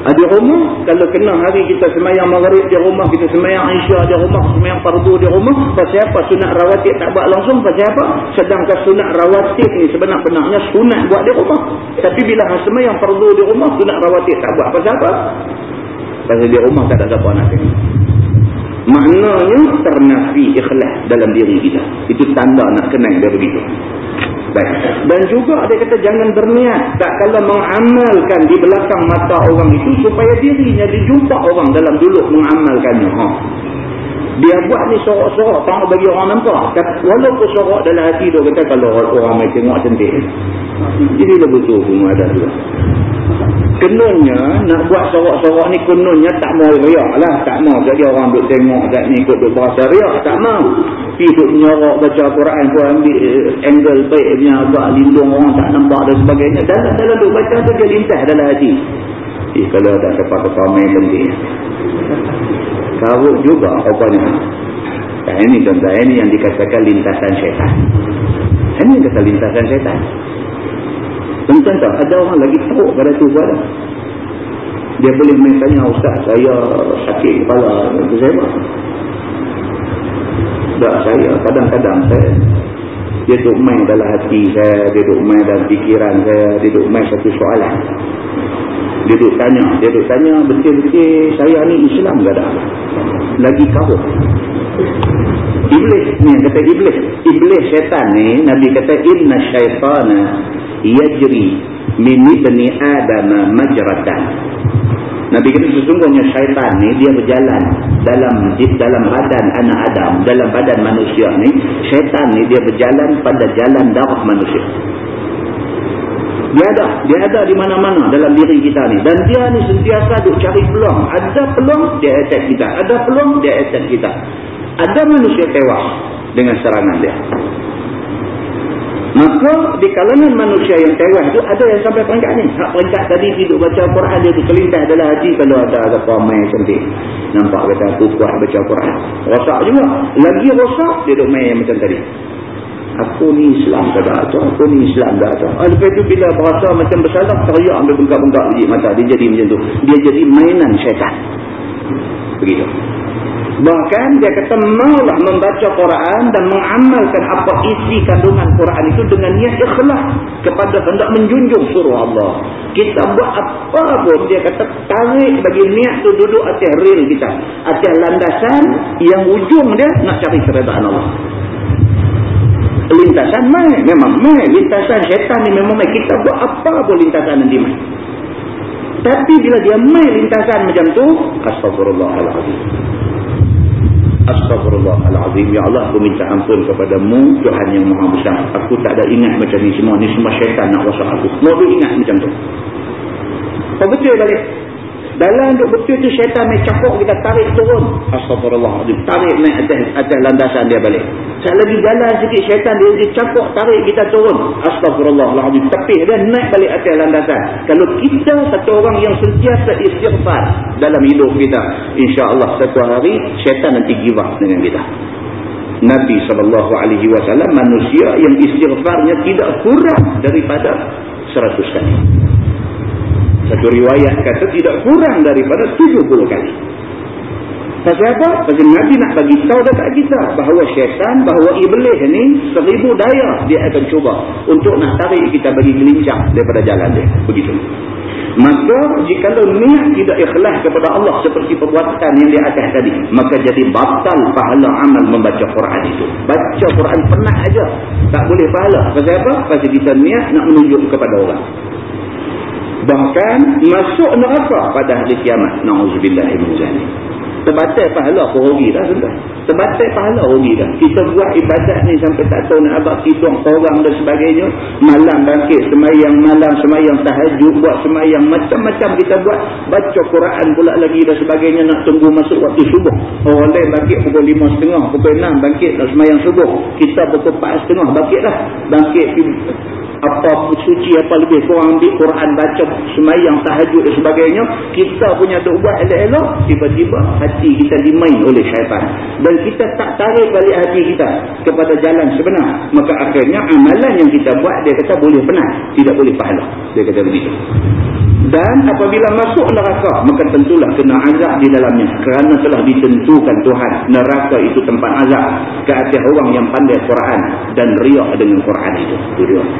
Ada rumah, kalau kena hari kita semayang maghrib di rumah, kita semayang isya di rumah, semayang fardu di rumah, pasal apa sunat rawatib tak buat langsung, pasal apa? Sedangkan sunat rawatib ni sebenar-benarnya sunat buat di rumah. Tapi bila semayang fardu di rumah, sunat rawatib tak buat, pasal apa? Pasal dia rumah tak ada siapa nak tengok. Maknanya ternafi ikhlas dalam diri kita. Itu tanda nak kenal dia begitu. Baik. Dan juga dia kata jangan berniat. Tak kala mengamalkan di belakang mata orang itu supaya dirinya dijumpa orang dalam duduk mengamalkannya. Ha. Dia buat ni sorok-sorok tak bagi orang nampak. Walaupun sorok dalam hati dia kata kalau orang main tengok cantik. Jadi lebih betul pun ada juga kenunnya nak buat sorok-sorok ni kenunnya tak mau riak lah. Tak mau. Jadi orang duk tengok tak ni ikut duk berasa riak tak mau. Pergi duk menyorok baca Quran tu ambil uh, angle baik punya agak lindung orang tak nampak dan sebagainya. Dalam dalam duk baca tu dia lintas dalam hati. Eh kalau ada tempat-tempat main penting karut juga rupanya. Dan ini contoh ini yang dikatakan lintasan syaitan. Ini kata lintasan syaitan Tentang tak, ada orang lagi tahu pada tu ada. Dia boleh main tanya, Ustaz, saya sakit kepala. Itu saya. Tak, saya kadang-kadang saya dia duduk main dalam hati saya, dia duduk main dalam fikiran saya, dia duduk main satu soalan. Dia duduk tanya, dia duduk tanya, betul-betul saya ni Islam ke tak? Lagi kau. Iblis ni kata iblis. Iblis syaitan ni, Nabi kata, Inna syaitana yajri min ibni adama majratan. Nabi kata sesungguhnya syaitan ni dia berjalan dalam dalam badan anak Adam, dalam badan manusia ni, syaitan ni dia berjalan pada jalan darah manusia. Dia ada, dia ada di mana-mana dalam diri kita ni dan dia ni sentiasa duk cari peluang. Ada peluang dia attack kita, ada peluang dia attack kita. Ada manusia tewas dengan serangan dia. Maka di kalangan manusia yang tewas tu ada yang sampai peringkat ni. Hak peringkat tadi hidup baca Quran dia tu kelintas dalam hati kalau ada ada pamai cantik. Nampak kata aku kuat baca Quran. Rosak juga. Lagi rosak dia duk main macam tadi. Aku ni Islam tak tu? Aku ni Islam tak tu? Ah, lepas tu bila berasa macam bersalah, teriak ambil bengkak-bengkak. Dia jadi macam tu. Dia jadi mainan syaitan. Begitu. Bahkan dia kata maulah membaca Quran dan mengamalkan apa isi kandungan Quran itu dengan niat ikhlas kepada hendak menjunjung suruh Allah. Kita buat apa pun dia kata tarik bagi niat tu duduk atas rel kita. Atas landasan yang ujung dia nak cari keredaan Allah. Lintasan mai, memang mai. Lintasan syaitan ni memang mai. Kita buat apa pun lintasan nanti mai. Tapi bila dia mai lintasan macam tu, astagfirullahaladzim. Astaghfirullahaladzim. Ya Allah, aku minta ampun kepadamu, Tuhan yang maha besar. Aku tak ada ingat macam ni semua. Ni semua syaitan nak rosak aku. Mau ingat macam tu. Kau betul balik. Dalam duk betul tu syaitan main cakap kita tarik turun. Astagfirullahaladzim. Tarik main atas, atas landasan dia balik. Saya lagi jalan sikit syaitan dia, dia cakap tarik kita turun. Astagfirullahaladzim. Tapi dia naik balik atas landasan. Kalau kita satu orang yang sentiasa istighfar dalam hidup kita. InsyaAllah satu hari syaitan nanti give up dengan kita. Nabi SAW manusia yang istighfarnya tidak kurang daripada seratus kali. Satu riwayat kata tidak kurang daripada 70 kali. Pasal apa? Pasal Nabi nak bagi tahu dekat kita bahawa syaitan, bahawa iblis ni seribu daya dia akan cuba untuk nak tarik kita bagi gelincang daripada jalan dia. Begitu. Maka jika niat tidak ikhlas kepada Allah seperti perbuatan yang di atas tadi, maka jadi batal pahala amal membaca Quran itu. Baca Quran pernah aja tak boleh pahala. Pasal apa? Pasal kita niat nak menunjuk kepada orang. Bahkan masuk neraka pada hari kiamat. Na'udzubillahimuzalim. Terbatas pahala pun rugi dah tuan Terbatas pahala rugi dah. Kita buat ibadat ni sampai tak tahu nak abad tidur orang dan sebagainya. Malam bangkit semayang malam semayang tahajud buat semayang macam-macam kita buat. Baca Quran pula lagi dan sebagainya nak tunggu masuk waktu subuh. Orang lain bangkit pukul lima setengah, pukul enam bangkit nak semayang subuh. Kita pukul empat setengah bangkit lah. Bangkit apa suci apa lebih kurang ambil Quran baca semayang tahajud dan sebagainya kita punya duk buat elok-elok tiba-tiba hati kita dimain oleh syaitan. Dan kita tak tarik balik hati kita kepada jalan sebenar. Maka akhirnya amalan yang kita buat dia kata boleh penat tidak boleh pahala. Dia kata begitu dan apabila masuk neraka maka tentulah kena azab di dalamnya. Kerana telah ditentukan Tuhan neraka itu tempat azab. Ke atas orang yang pandai Quran dan riak dengan Quran itu.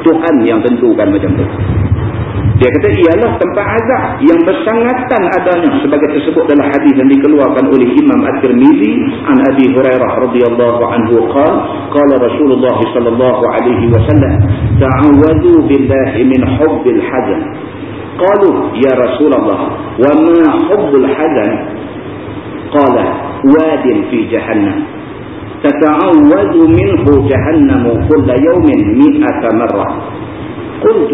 Tuhan yang tentukan macam tu. Dia kata ialah tempat azab yang bersangatan adanya. Sebagai tersebut dalam hadis yang dikeluarkan oleh Imam At-Tirmizi an Abi Hurairah radhiyallahu anhu qala qala Rasulullah sallallahu alaihi wasallam ta'awwadhu billahi min hubbil hazan قالوا يا رسول الله وما حب الحزن؟ قال واد في جهنم. تتعوذ منه جهنم كل يوم مئة مرة. قلت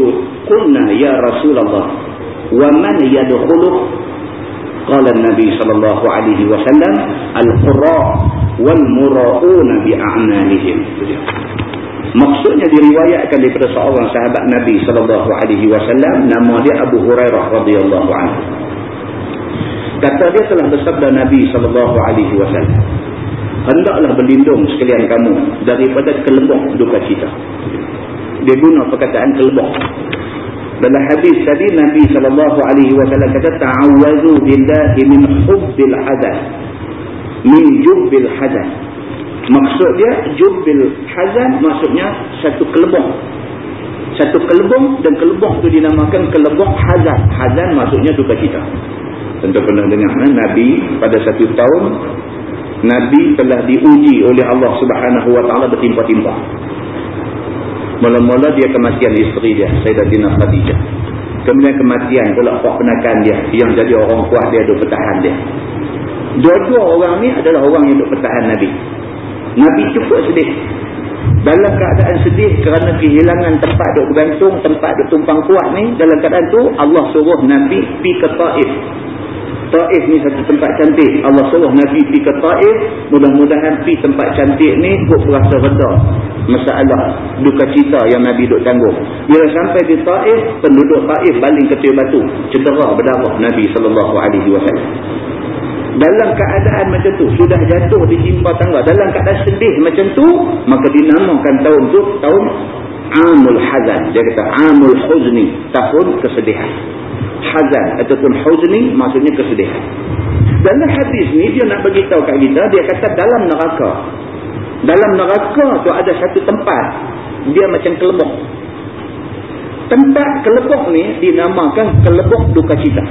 قلنا يا رسول الله ومن يدخله؟ قال النبي صلى الله عليه وسلم القراء والمراؤون بأعمالهم. Maksudnya diriwayatkan daripada seorang sahabat Nabi sallallahu alaihi wasallam nama dia Abu Hurairah radhiyallahu anhu. Kata dia telah bersabda Nabi sallallahu alaihi wasallam, "Hendaklah berlindung sekalian kamu daripada kelebok duka cita." Dia guna perkataan kelebok. dalam hadis tadi Nabi SAW kata ta'awazu billahi min hubbil hadas min jubbil hadas maksud dia jubbil hazan maksudnya satu kelebong. Satu kelebong dan kelebong itu dinamakan kelebong hazan hazan maksudnya duka cita. Tentu pernah dengar kan? Nabi pada satu tahun Nabi telah diuji oleh Allah subhanahu wa ta'ala bertimpa-timpa. Mula-mula dia kematian isteri dia Sayyidatina Khadijah. Kemudian kematian pula pak penakan dia yang jadi orang kuat dia duk bertahan dia. Dua-dua orang ni adalah orang yang duk bertahan Nabi Nabi cukup sedih. Dalam keadaan sedih kerana kehilangan tempat duk bergantung tempat duk tumpang kuat ni dalam keadaan tu Allah suruh Nabi pergi ke Taif. Taif ni satu tempat cantik. Allah suruh Nabi pergi ke Taif mudah-mudahan pergi tempat cantik ni kok rasa reda. Masalah duka cita yang Nabi duk tanggung. Bila sampai di Taif penduduk Taif baling ketua batu. Cedera berdarah Nabi SAW dalam keadaan macam tu sudah jatuh di tangga dalam keadaan sedih macam tu maka dinamakan tahun tu tahun Amul Hazan. Dia kata Amul Huzni tahun kesedihan. Hazan ataupun Huzni maksudnya kesedihan. Dalam hadis ni dia nak beritahu kat kita dia kata dalam neraka. Dalam neraka tu ada satu tempat dia macam kelebok. Tempat kelebok ni dinamakan kelebok duka cita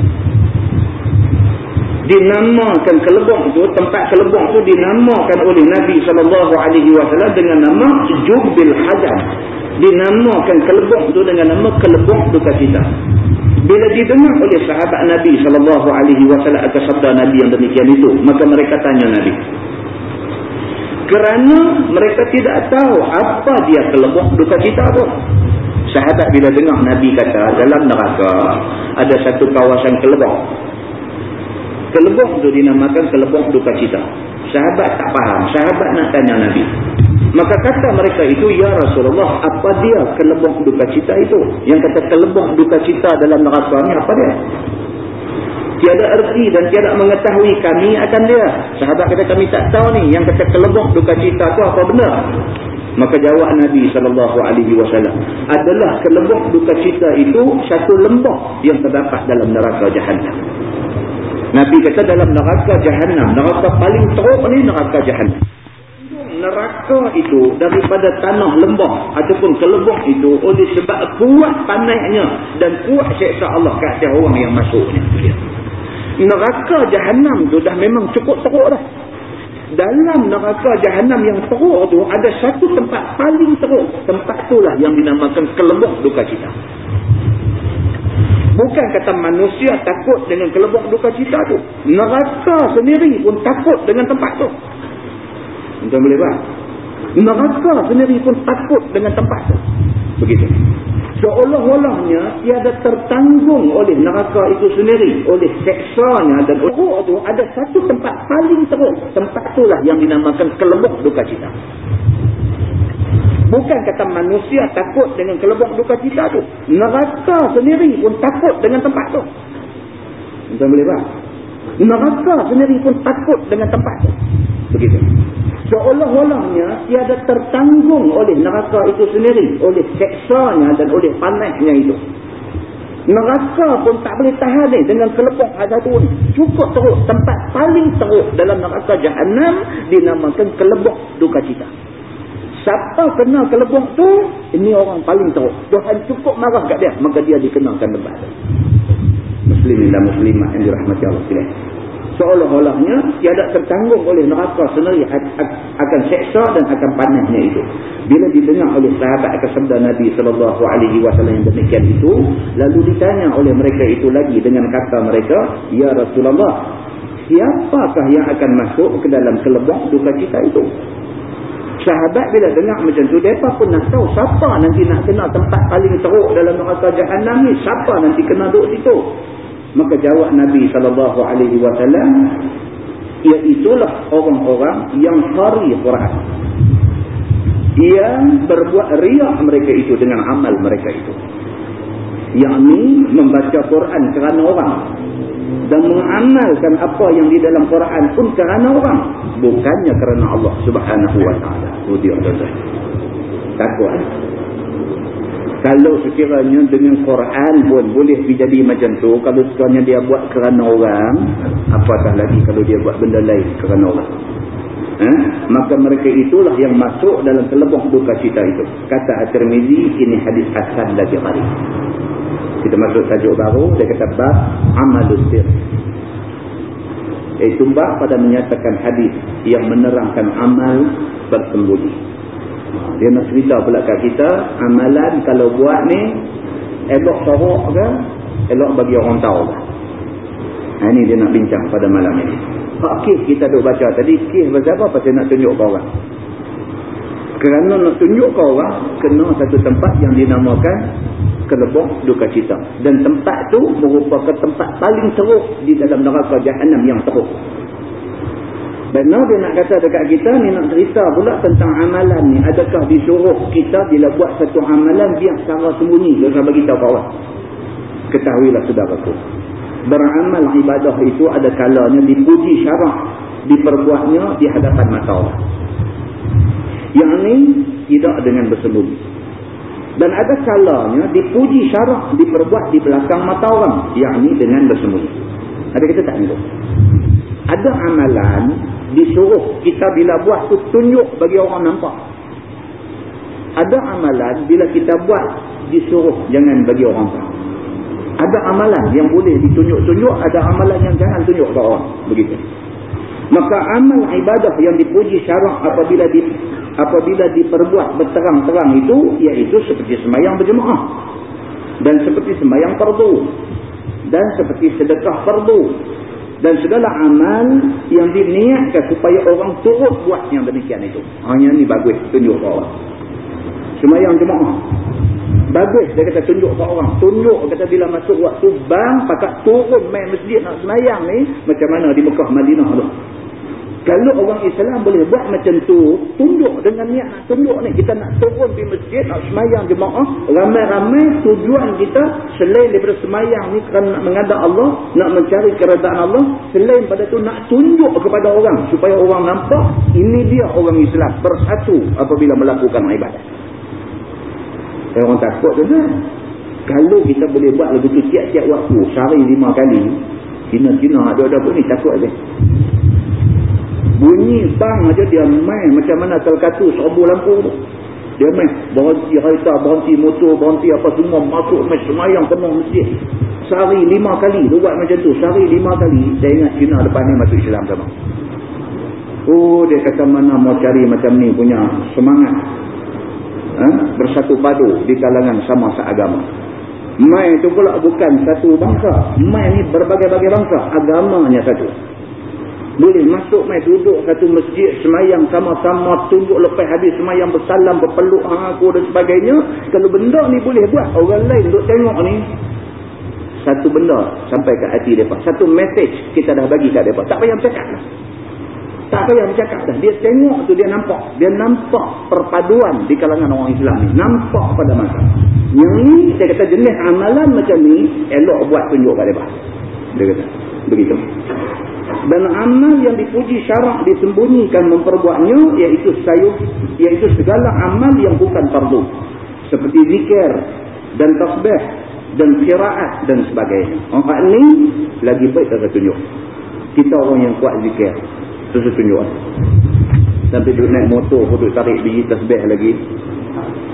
dinamakan kelebong tu tempat kelebong tu dinamakan oleh Nabi SAW dengan nama Jubil Hadan dinamakan kelebong tu dengan nama kelebong duka cita. Bila didengar oleh sahabat Nabi SAW atas sabda Nabi yang demikian itu maka mereka tanya Nabi kerana mereka tidak tahu apa dia kelebong duka cita tu? Sahabat bila dengar Nabi kata dalam neraka ada satu kawasan kelebong Kelebok tu dinamakan kelebok duka cita. Sahabat tak faham. Sahabat nak tanya Nabi. Maka kata mereka itu, Ya Rasulullah, apa dia kelebok duka cita itu? Yang kata kelebok duka cita dalam neraka ni apa dia? Tiada erti dan tiada mengetahui kami akan dia. Sahabat kata kami tak tahu ni. Yang kata kelebok duka cita tu apa benar? Maka jawab Nabi SAW. Adalah kelebok duka cita itu satu lembah yang terdapat dalam neraka jahannam. Nabi kata dalam neraka jahannam, neraka paling teruk ni neraka jahannam. Neraka itu daripada tanah lembah ataupun kelebong itu oleh sebab kuat panasnya dan kuat seksa Allah ke atas orang yang masuknya. Neraka jahannam tu dah memang cukup teruk dah. Dalam neraka jahannam yang teruk tu ada satu tempat paling teruk. Tempat itulah yang dinamakan kelebong duka cita. Bukan kata manusia takut dengan kelebok duka cita tu. Neraka sendiri pun takut dengan tempat tu. Tuan boleh faham? Neraka sendiri pun takut dengan tempat tu. Begitu. Seolah-olahnya tiada tertanggung oleh neraka itu sendiri. Oleh seksanya dan teruk tu ada satu tempat paling teruk. Tempat itulah yang dinamakan kelebok duka cita. Bukan kata manusia takut dengan kelebok duka cita tu. Neraka sendiri pun takut dengan tempat tu. Tuan boleh faham? Neraka sendiri pun takut dengan tempat tu. Begitu. Seolah-olahnya tiada tertanggung oleh neraka itu sendiri. Oleh seksanya dan oleh panasnya itu. Neraka pun tak boleh tahan ni dengan kelepok hadatu ni. Cukup teruk. Tempat paling teruk dalam neraka jahannam dinamakan kelebok duka cita. Siapa kena kelebok tu, ini orang paling teruk. Tuhan cukup marah kat dia, maka dia dikenakan lebat. Muslim dan muslimat yang dirahmati Allah sekalian. Seolah-olahnya tiada tertanggung oleh neraka sendiri akan seksa dan akan panasnya itu. Bila didengar oleh sahabat akan sabda Nabi wasallam yang demikian itu, lalu ditanya oleh mereka itu lagi dengan kata mereka, "Ya Rasulullah, siapakah yang akan masuk ke dalam kelebok duka cita itu?" Sahabat bila dengar macam tu mereka pun nak tahu siapa nanti nak kena tempat paling teruk dalam neraka jahannam ni siapa nanti kena duduk situ. Maka jawab Nabi SAW iaitulah orang-orang yang hari Quran. Yang berbuat riak mereka itu dengan amal mereka itu yakni membaca Quran kerana orang dan mengamalkan apa yang di dalam Quran pun kerana orang bukannya kerana Allah subhanahu wa ta'ala itu dia tuan-tuan takut Kalau sekiranya dengan Quran pun boleh jadi macam tu. Kalau sekiranya dia buat kerana orang. Apatah lagi kalau dia buat benda lain kerana orang. Eh? Maka mereka itulah yang masuk dalam telebuk duka cita itu. Kata At-Tirmizi ini hadis Hasan lagi hari. Kita masuk tajuk baru. Dia kata bab amalus sir. Itu bab pada menyatakan hadis yang menerangkan amal bersembunyi. Dia nak cerita pula kat kita, amalan kalau buat ni, elok sorok ke, elok bagi orang tahu ke. Ha, ini dia nak bincang pada malam ini. Hak kes kita duk baca tadi, kes pasal apa? Pasal nak tunjuk ke orang. Kerana nak tunjuk ke orang, kena satu tempat yang dinamakan kelebok duka cita. Dan tempat tu merupakan tempat paling teruk di dalam neraka jahanam yang teruk. Benar dia nak kata dekat kita ni nak cerita pula tentang amalan ni. Adakah disuruh kita bila buat satu amalan biar secara sembunyi. Dia bagi tahu kawan. Ketahuilah saudaraku. Beramal ibadah itu ada kalanya dipuji syarak. Diperbuatnya di hadapan mata Allah. Yang ini tidak dengan bersembunyi. Dan ada kalanya dipuji syarak diperbuat di belakang mata orang. Yang ini dengan bersembunyi. Ada kita tak tengok. Ada amalan disuruh kita bila buat tu tunjuk bagi orang nampak. Ada amalan bila kita buat disuruh jangan bagi orang tahu. Ada amalan yang boleh ditunjuk-tunjuk, ada amalan yang jangan tunjuk ke orang. Begitu. Maka amal ibadah yang dipuji syarak apabila apabila diperbuat berterang-terang itu, iaitu seperti semayang berjemaah. Dan seperti semayang perdu. Dan seperti sedekah perdu dan segala amal yang diniatkan supaya orang turut buat yang demikian itu. Hanya ni bagus tunjuk ke orang. Semayang jemaah. Bagus dia kata tunjuk ke orang. Tunjuk kata bila masuk waktu bang pakat turun main masjid nak semayang ni macam mana di Mekah Madinah tu. Kalau orang Islam boleh buat macam tu, tunjuk dengan niat nak tunjuk ni. Kita nak turun di masjid, nak semayang jemaah. Ramai-ramai tujuan kita selain daripada semayang ni kerana nak mengadak Allah, nak mencari keredaan Allah. Selain pada tu nak tunjuk kepada orang supaya orang nampak ini dia orang Islam bersatu apabila melakukan ibadat. Orang takut tu kan? Kalau kita boleh buat lagu tu tiap-tiap waktu, sehari lima kali, Cina-Cina ada-ada pun ni takut aja. Bunyi bang aja dia main macam mana terkatu serbu lampu tu. Dia main berhenti kereta, berhenti motor, berhenti apa semua masuk main semayang penuh masjid. Sehari lima kali dia buat macam tu. Sehari lima kali saya ingat Cina depan ni masuk Islam sama. Oh dia kata mana mau cari macam ni punya semangat. Ha? Bersatu padu di kalangan sama seagama. Mai itu pula bukan satu bangsa. Mai ni berbagai-bagai bangsa. Agamanya satu. Boleh masuk mai duduk satu masjid semayang sama-sama tunduk lepas habis semayang bersalam berpeluk hang aku dan sebagainya. Kalau benda ni boleh buat orang lain duduk tengok ni. Satu benda sampai ke hati mereka. Satu message kita dah bagi kat mereka. Tak payah bercakap lah. Tak payah bercakap dah. Dia tengok tu dia nampak. Dia nampak perpaduan di kalangan orang Islam ni. Nampak pada masa. Yang ni saya kata jenis amalan macam ni elok buat tunjuk kat mereka. Dia kata. Begitu dan amal yang dipuji syarak disembunyikan memperbuatnya iaitu sayup iaitu segala amal yang bukan fardu. Seperti zikir dan tasbih dan kiraat dan sebagainya. Orang ni lagi baik tak tunjuk kita orang yang kuat zikir itu tunjuk sampai duduk naik motor duduk tarik biji tasbih lagi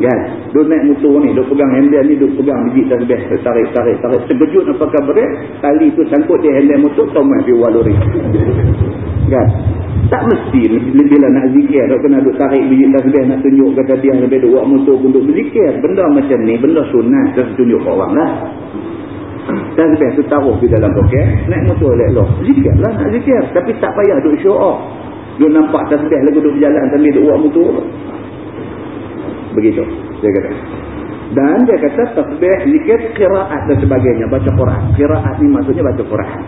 Kan? Duk naik motor ni, duk pegang handle ni, duk pegang biji tasbih. Tarik, tarik, tarik. Terkejut nak pakai brek, tali tu sangkut di handle motor, tomah di waluri. Kan? Tak mesti bila nak zikir, duk kena duk tarik biji tasbih nak tunjuk kata dia lebih buat motor pun duk berzikir. Benda macam ni, benda sunat, terus tunjuk ke orang lah. Tasbih tu taruh di dalam poket, naik motor elok-elok. Zikir lah nak zikir. Tapi tak payah duk show off. Duk nampak tasbih lagi duk berjalan sambil duk buat motor. Begitu. Dia kata. Dan dia kata tasbih, zikir, kiraat dan sebagainya. Baca Quran. Kiraat ni maksudnya baca Quran.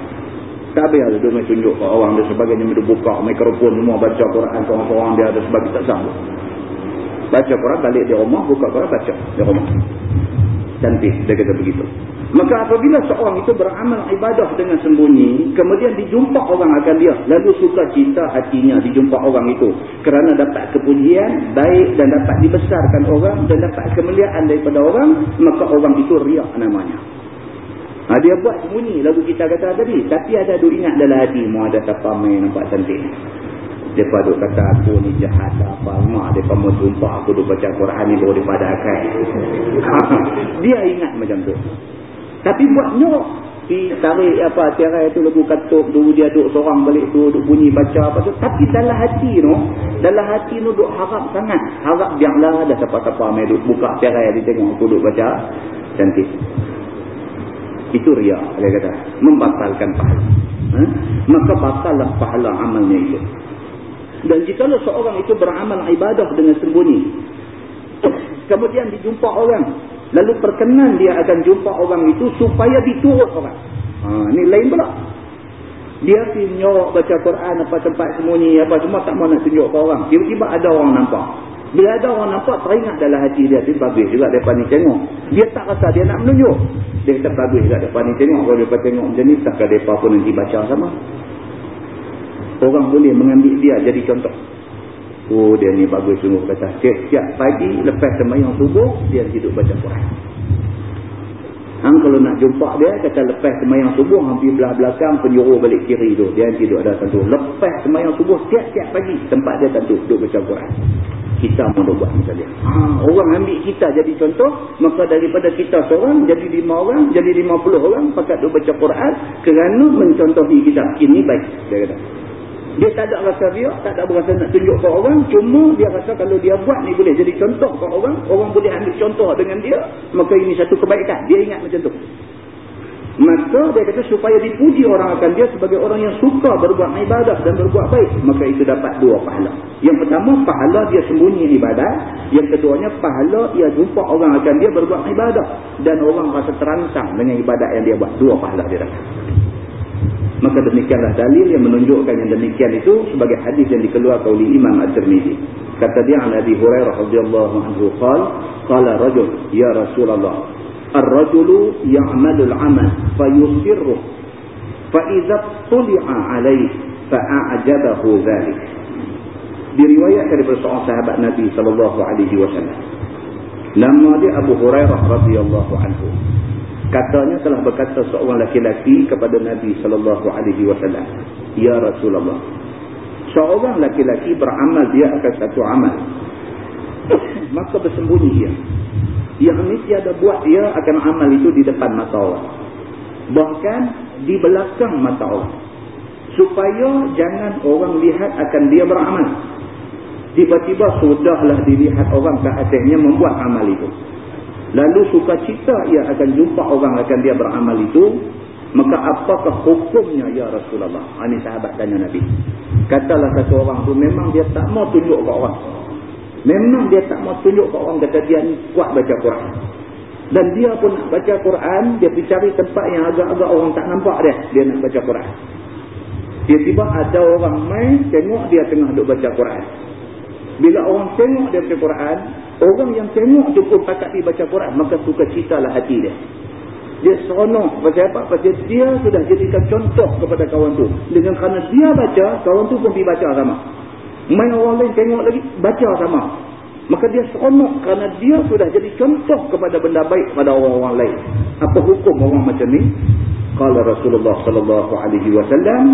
Tak biar dia main tunjuk ke orang dan sebagainya. Dia buka mikrofon semua baca Quran. Orang-orang dia ada sebagainya. Tak sanggup. Baca Quran balik di rumah. Buka Quran baca di rumah. Cantik. Dia kata begitu. Maka apabila seorang itu beramal ibadah dengan sembunyi, kemudian dijumpa orang akan dia, lalu suka cita hatinya dijumpa orang itu. Kerana dapat kepujian, baik dan dapat dibesarkan orang dan dapat kemuliaan daripada orang, maka orang itu riak namanya. Ha, dia buat sembunyi lagu kita kata tadi. Tapi ada duk ingat dalam hati, mau ada siapa main nampak cantik. Mereka duk kata aku ni jahat apa. Mak mereka mau jumpa aku duk baca Quran ni baru daripada akal. dia ingat macam tu. Tapi buat nyok. Di tarik apa tiara itu lagu katuk dulu dia duduk seorang balik tu duduk bunyi baca apa tu. Tapi dalam hati tu, dalam hati tu duduk harap sangat. Harap biarlah ada siapa-siapa main duduk buka tiara dia tengok aku duduk baca. Cantik. Itu riak dia kata. Membatalkan pahala. Ha? Maka batallah pahala amalnya itu. Dan jika seorang itu beramal ibadah dengan sembunyi. Kemudian dijumpa orang Lalu perkenan dia akan jumpa orang itu supaya diturut orang. Ha, ini lain pula. Dia pergi nyorok baca Quran apa tempat sembunyi apa semua tak mau nak tunjuk ke orang. Tiba-tiba ada orang nampak. Bila ada orang nampak teringat dalam hati dia. Dia bagus juga depan ni tengok. Dia tak rasa dia nak menunjuk. Dia kata bagus juga depan ni tengok. Kalau dia tengok macam ni takkan mereka pun nanti baca sama. Orang boleh mengambil dia jadi contoh. Oh dia ni bagus sungguh kata. Setiap pagi lepas semayang subuh dia hidup baca Quran. Hang kalau nak jumpa dia kata lepas semayang subuh hampir belah belakang penyuruh balik kiri tu. Dia hidup ada tentu. Lepas semayang subuh tiap-tiap pagi tempat dia tentu duduk baca Quran. Kita mahu buat macam dia. Ha, orang ambil kita jadi contoh. Maka daripada kita seorang jadi lima orang. Jadi lima puluh orang pakat duduk baca Quran. Kerana mencontohi kita. Ini baik. Dia kata. Dia tak ada rasa dia, tak ada berasa nak tunjuk ke orang. Cuma dia rasa kalau dia buat ni boleh jadi contoh ke orang. Orang boleh ambil contoh dengan dia. Maka ini satu kebaikan. Dia ingat macam tu. Maka dia kata supaya dipuji orang akan dia sebagai orang yang suka berbuat ibadah dan berbuat baik. Maka itu dapat dua pahala. Yang pertama, pahala dia sembunyi ibadah. Yang keduanya, pahala ia jumpa orang akan dia berbuat ibadah. Dan orang rasa terangsang dengan ibadah yang dia buat. Dua pahala dia dapat. Maka demikianlah dalil yang menunjukkan yang demikian itu sebagai hadis yang dikeluarkan oleh Imam At-Tirmizi. Kata dia an Abi Hurairah radhiyallahu anhu qala qala rajul ya Rasulullah ar-rajulu ya'malu al-'amal fayusirru fa idza tuli'a alayhi fa'ajabahu dhalik. Diriwayatkan daripada seorang sahabat Nabi sallallahu alaihi wasallam. Nama dia Abu Hurairah radhiyallahu anhu. Katanya telah berkata seorang laki-laki kepada Nabi sallallahu alaihi wasallam, "Ya Rasulullah, seorang laki-laki beramal dia akan satu amal. Maka bersembunyi dia. Yang ini tiada buat dia akan amal itu di depan mata orang. Bahkan di belakang mata orang. Supaya jangan orang lihat akan dia beramal. Tiba-tiba sudahlah dilihat orang ke atasnya membuat amal itu. Lalu suka cita ia akan jumpa orang akan dia beramal itu. Maka apakah hukumnya ya Rasulullah? Ini sahabat tanya Nabi. Katalah satu orang tu memang dia tak mau tunjuk ke orang. Memang dia tak mau tunjuk ke orang kata dia ni kuat baca Quran. Dan dia pun nak baca Quran, dia pergi cari tempat yang agak-agak orang tak nampak dia. Dia nak baca Quran. Dia tiba ada orang main, tengok dia tengah duduk baca Quran. Bila orang tengok dia baca Quran, orang yang tengok pun pakat dia baca Quran, maka suka citalah hati dia. Dia seronok. Pasal apa? Pasal dia sudah jadikan contoh kepada kawan tu. Dengan kerana dia baca, kawan tu pun pergi baca sama. Main orang lain tengok lagi, baca sama. Maka dia seronok kerana dia sudah jadi contoh kepada benda baik pada orang-orang lain. Apa hukum orang macam ni? Kalau Rasulullah sallallahu alaihi wasallam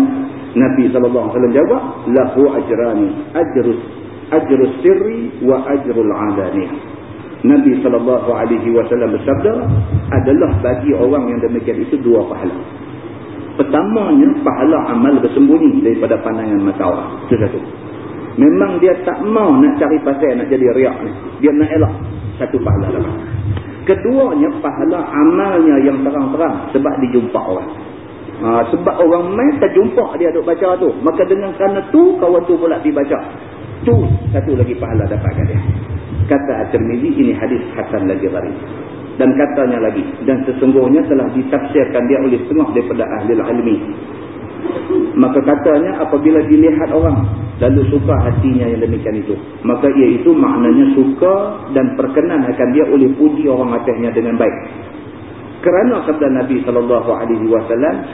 Nabi wasallam jawab, lahu ajrani, ajrus ajrul sirri wa ajrul alani. Nabi sallallahu alaihi wasallam bersabda adalah bagi orang yang demikian itu dua pahala. Pertamanya pahala amal bersembunyi daripada pandangan mata orang. Itu satu. Memang dia tak mau nak cari pasal nak jadi riak ni. Dia nak elak satu pahala lah. Keduanya pahala amalnya yang terang-terang sebab dijumpa orang. Ha, sebab orang main terjumpa dia duk baca tu. Maka dengan kerana tu kawan tu pula dibaca itu satu lagi pahala dapatkan dia. Kata At-Tirmizi ini hadis hasan lagi gharib. Dan katanya lagi. Dan sesungguhnya telah ditafsirkan dia oleh setengah daripada ahli ilmi. Maka katanya apabila dilihat orang. Lalu suka hatinya yang demikian itu. Maka ia itu maknanya suka dan perkenan akan dia oleh puji orang atasnya dengan baik. Kerana sabda Nabi SAW,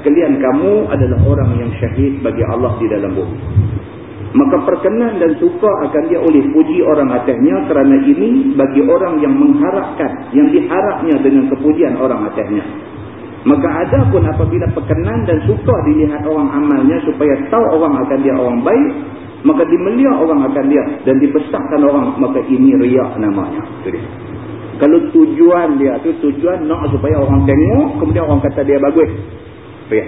sekalian kamu adalah orang yang syahid bagi Allah di dalam bumi. Maka perkenan dan suka akan dia oleh puji orang atasnya kerana ini bagi orang yang mengharapkan, yang diharapnya dengan kepujian orang atasnya. Maka ada pun apabila perkenan dan suka dilihat orang amalnya supaya tahu orang akan dia orang baik, maka dimelia orang akan dia dan dibesarkan orang, maka ini riak namanya. Jadi. Kalau tujuan dia tu tujuan nak supaya orang tengok, kemudian orang kata dia bagus. Ya.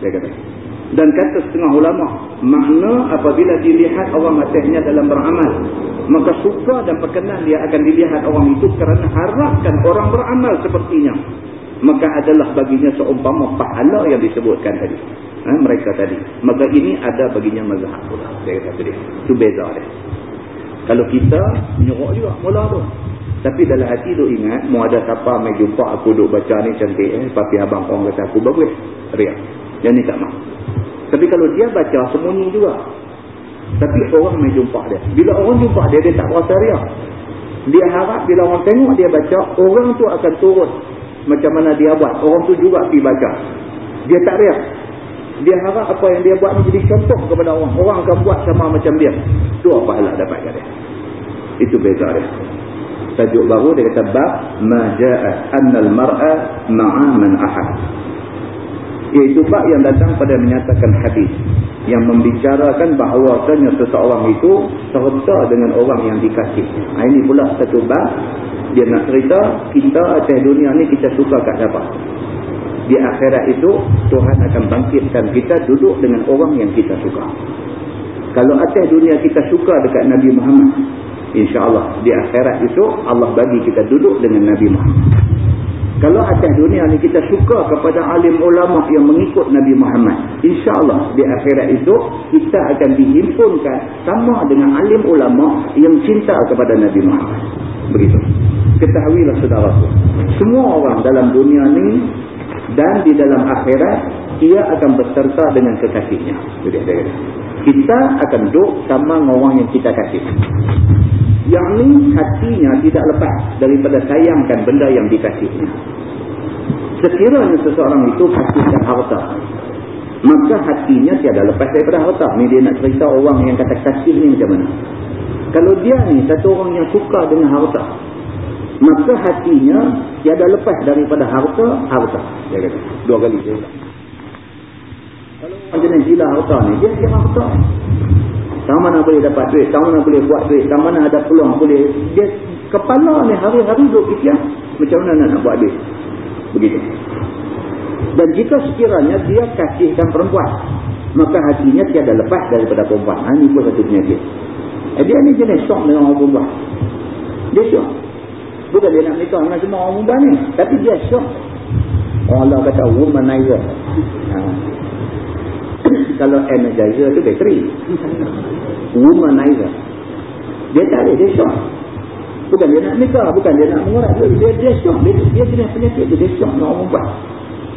Dia kata. Dan kata setengah ulama, makna apabila dilihat orang atasnya dalam beramal, maka suka dan perkenan dia akan dilihat orang itu kerana harapkan orang beramal sepertinya. Maka adalah baginya seumpama pahala yang disebutkan tadi. Ha, mereka tadi. Maka ini ada baginya mazhab pula. Dia kata dia. Itu beza dia. Kalau kita nyuruk juga mula tu. Tapi dalam hati tu ingat, mau ada siapa mai jumpa aku duduk baca ni cantik eh. Papi abang orang kata aku bagus. Riak. Yang ni tak mahu. Tapi kalau dia baca sembunyi juga. Tapi orang mai jumpa dia. Bila orang jumpa dia, dia tak berasa riak. Dia harap bila orang tengok dia baca, orang tu akan turun. Macam mana dia buat. Orang tu juga pergi baca. Dia tak riak. Dia harap apa yang dia buat ni jadi contoh kepada orang. Orang akan buat sama macam dia. Itu apa halak dapatkan dia. Itu beza dia tajuk baru dia kata bab maja'at annal mar'a ma'a man ahad iaitu bab yang datang pada menyatakan hadis. Yang membicarakan bahawa bahawasanya seseorang itu serta dengan orang yang dikasih. Ha, ini pula satu bab. Dia nak cerita kita atas dunia ni kita suka kat siapa? Di akhirat itu Tuhan akan bangkitkan kita duduk dengan orang yang kita suka. Kalau atas dunia kita suka dekat Nabi Muhammad InsyaAllah di akhirat itu Allah bagi kita duduk dengan Nabi Muhammad. Kalau atas dunia ni kita suka kepada alim ulama yang mengikut Nabi Muhammad. InsyaAllah di akhirat itu kita akan dihimpunkan sama dengan alim ulama yang cinta kepada Nabi Muhammad. Begitu. Ketahuilah saudaraku. Semua orang dalam dunia ni dan di dalam akhirat ia akan berserta dengan kekasihnya. Kita akan duduk sama dengan orang yang kita kasih yang ni hatinya tidak lepas daripada sayangkan benda yang dikasihnya. Sekiranya seseorang itu kasihkan harta, maka hatinya tiada lepas daripada harta. Ni dia nak cerita orang yang kata kasih ni macam mana. Kalau dia ni satu orang yang suka dengan harta, maka hatinya tiada lepas daripada harta, harta. Dia kata, dua kali dia Kalau orang jenis gila harta ni, dia kira harta. Tahu mana boleh dapat duit, tahu mana boleh buat duit, tahu mana ada peluang boleh. Dia kepala ni hari-hari duduk fikir macam mana nak buat duit. Begitu. Dan jika sekiranya dia kasihkan perempuan, maka hatinya tiada lepas daripada perempuan. Ha, ini pun satu penyakit. Eh, dia ni jenis syok dengan orang perempuan. Dia syok. Bukan dia nak nikah dengan semua orang perempuan ni. Tapi dia syok. Orang Allah kata womanizer. Ha kalau energizer tu bateri. Womanizer. Dia ada dia shock. Bukan dia nak nikah bukan dia nak mengurat dia, dia shock. Dia, dia jenis penyakit dia, dia shock orang buat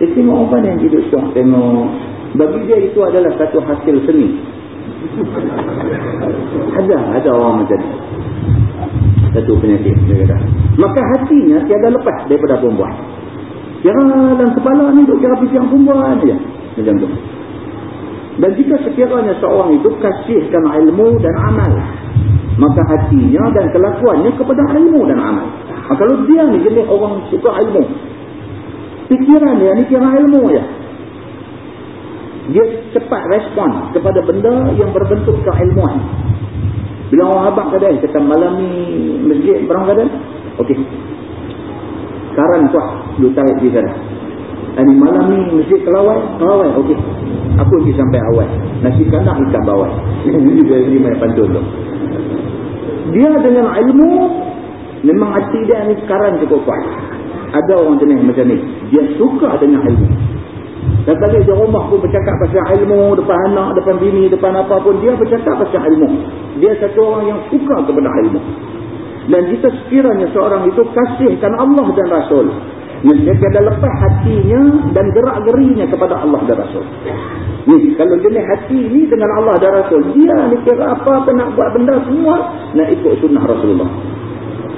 dia tengok orang yang hidup shock tengok. Bagi dia itu adalah satu hasil seni. Ada ada orang macam ni. Satu penyakit dia kata. Maka hatinya tiada lepas daripada perempuan. Kira dalam kepala ni duk kira fikir perempuan je. Macam tu dan jika sekiranya seorang itu kasihkan ilmu dan amal. Maka hatinya dan kelakuannya kepada ilmu dan amal. Maka kalau dia ni jenis orang suka ilmu. Pikiran dia ni kira ilmu ya. Dia cepat respon kepada benda yang berbentuk keilmuan. Bila orang abang kata, kata malam ni masjid berang kata. Okey. Sekarang kuat. Lu tarik di sana. Ini malam ni masjid kelawai. Kelawai. Okey. Aku pergi sampai awal. Nasi kanak ikan bawah. Ini juga lima pantun tu. Dia dengan ilmu, memang hati dia ni sekarang cukup kuat. Ada orang jenis macam ni. Dia suka dengan ilmu. Dan tadi di rumah pun bercakap pasal ilmu, depan anak, depan bini, depan apa pun. Dia bercakap pasal ilmu. Dia satu orang yang suka kepada ilmu. Dan jika sekiranya seorang itu kasihkan Allah dan Rasul. Dia tiada lepas hatinya dan gerak-gerinya kepada Allah dan Rasul. Ni, kalau jenis hati ni dengan Allah dan Rasul, dia ni kira apa-apa nak buat benda semua, nak ikut sunnah Rasulullah.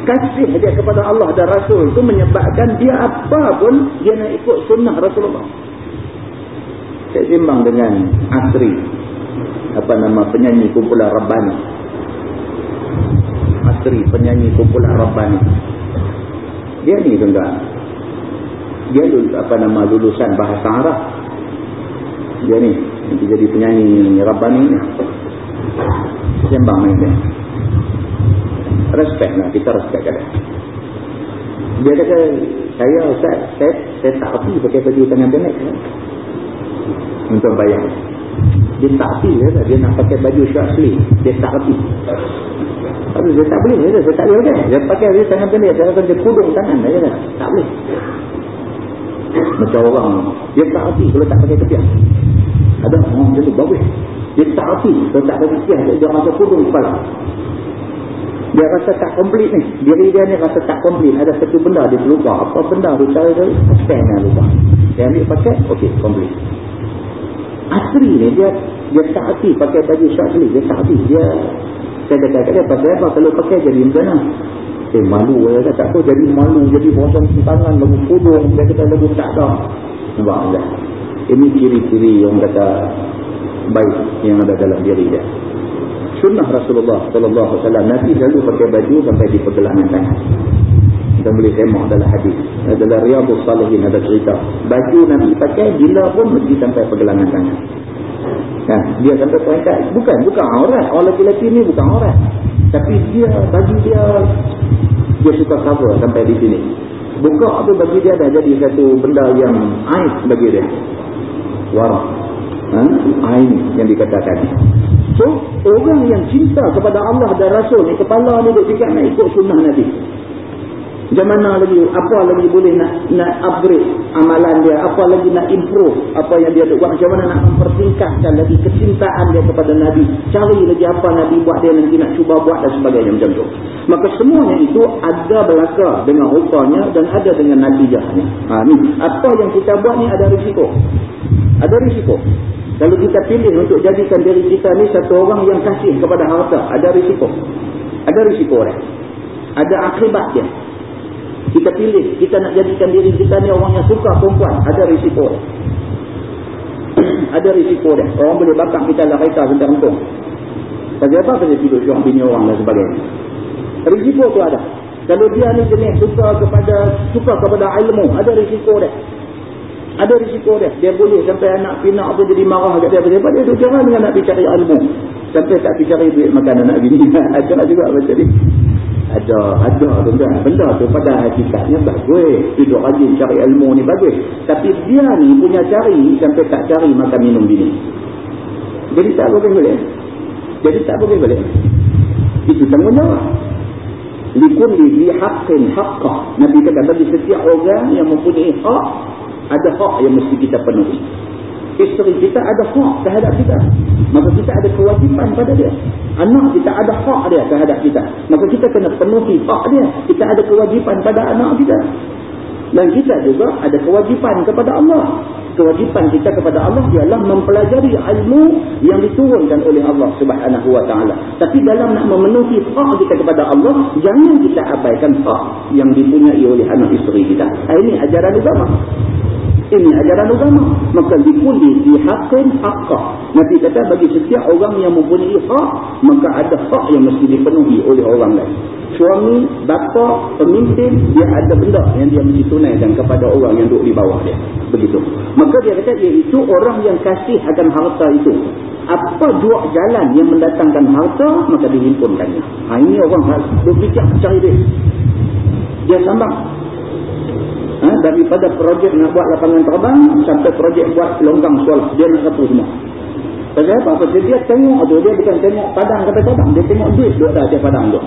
kasih dia kepada Allah dan Rasul itu menyebabkan dia apa pun dia nak ikut sunnah Rasulullah saya simbang dengan Asri apa nama penyanyi kumpulan Rabbani Asri penyanyi kumpulan Rabbani dia ni tuan dia lulus, apa nama lulusan bahasa Arab. Dia ni nanti jadi penyanyi Rabbani. Ni sembang main dia. Respect lah kita respect kan dia. Kata saya Ustaz saya, saya tak api pakai baju tangan pendek. Kan? untuk bayar. Dia tak api ya, dia nak pakai baju short sleeve. Dia tak api. Tapi dia tak boleh ya, saya tak boleh kan dia pakai dia tangan pendek saya rasa dia kudung tangan dia kata. Tak boleh macam orang dia tak api kalau tak pakai kepiah ada orang jadi bagus. Dia tak api kalau tak pakai kepiah dia rasa kudung kepala. Dia rasa tak komplit ni. Diri dia ni rasa tak komplit ada satu benda dia terlupa. Apa benda tu dia? Pen yang lupa. Dia ambil pakai ok komplit asri ni dia dia tak hati pakai baju ni dia tak hati dia saya kata dia pasal apa? Kalau pakai jadi macam mana eh malu dia kata tahu jadi malu jadi bosong tangan lagu kudung dia kata lagu tak ada nampak tak ini ciri-ciri yang kata baik yang ada dalam diri dia sunnah Rasulullah sallallahu alaihi wasallam Nabi selalu pakai baju sampai di pergelangan tangan. Kita boleh tengok dalam hadis. Adalah Riyadhus Salihin ada cerita. Baju Nabi pakai bila pun mesti sampai pergelangan tangan. Kan? Dia sampai peringkat bukan bukan aurat. Orang lelaki ni bukan aurat. Tapi dia bagi dia dia suka cover sampai di sini. Buka tu bagi dia dah jadi satu benda yang aib bagi dia. Warah. Ha? Aib yang dikatakan. So, orang yang cinta kepada Allah dan Rasul ni, kepala ni dia fikir nak ikut sunnah Nabi. Macam mana lagi, apa lagi boleh nak nak upgrade amalan dia, apa lagi nak improve apa yang dia buat, macam mana nak mempertingkatkan lagi kecintaan dia kepada Nabi. Cari lagi apa Nabi buat dia nanti nak cuba buat dan sebagainya macam tu. Maka semuanya itu ada belaka dengan rupanya dan ada dengan natijahnya. Ha, ni. Apa yang kita buat ni ada risiko. Ada risiko. Kalau kita pilih untuk jadikan diri kita ni satu orang yang kasih kepada harta, ada risiko. Ada risiko dia. Ada akibat dia. Kita pilih, kita nak jadikan diri kita ni orang yang suka perempuan, ada risiko ada risiko dia. Orang boleh bakar kita lah kereta untung. Tapi apa saja tidur syurang bini orang dan sebagainya. Risiko tu ada. Kalau dia ni jenis suka kepada suka kepada ilmu, ada risiko dia. Ada risiko dia. Dia boleh sampai anak pinak tu jadi marah kat dia. Sebab dia duduk jangan dengan nak pergi cari ilmu. Sampai tak pergi cari duit makan anak bini. ada juga macam ni. Ada, ada tuan Benda tu pada hakikatnya bagus. Hidup rajin cari ilmu ni bagus. Tapi dia ni punya cari sampai tak cari makan minum bini. Jadi tak boleh boleh. Jadi tak boleh boleh. Itu tanggungjawab. Likun li haqqin haqqah. Nabi kata bagi setiap orang yang mempunyai hak ada hak yang mesti kita penuhi. Isteri kita ada hak terhadap kita. Maka kita ada kewajipan pada dia. Anak kita ada hak dia terhadap kita. Maka kita kena penuhi hak dia. Kita ada kewajipan pada anak kita. Dan kita juga ada kewajipan kepada Allah. Kewajipan kita kepada Allah ialah mempelajari ilmu yang diturunkan oleh Allah subhanahu wa ta'ala. Tapi dalam nak memenuhi hak kita kepada Allah, jangan kita abaikan hak yang dipunyai oleh anak isteri kita. Ini ajaran agama. Ini ajaran agama. Maka dipulih di hakim hakkah. Nabi kata bagi setiap orang yang mempunyai hak, maka ada hak yang mesti dipenuhi oleh orang lain. Suami, bapa, pemimpin, dia ada benda yang dia mesti tunaikan kepada orang yang duduk di bawah dia. Begitu. Maka dia kata, iaitu orang yang kasih akan harta itu. Apa dua jalan yang mendatangkan harta, maka dihimpunkannya. Ha, ini orang berfikir cari dia. Dia sambang ha, daripada projek nak buat lapangan terbang sampai projek buat longgang sekolah dia nak satu semua. Pasal apa? pasal dia tengok tu dia bukan tengok padang kata padang. Dia tengok duit duduk dah dia padang tu.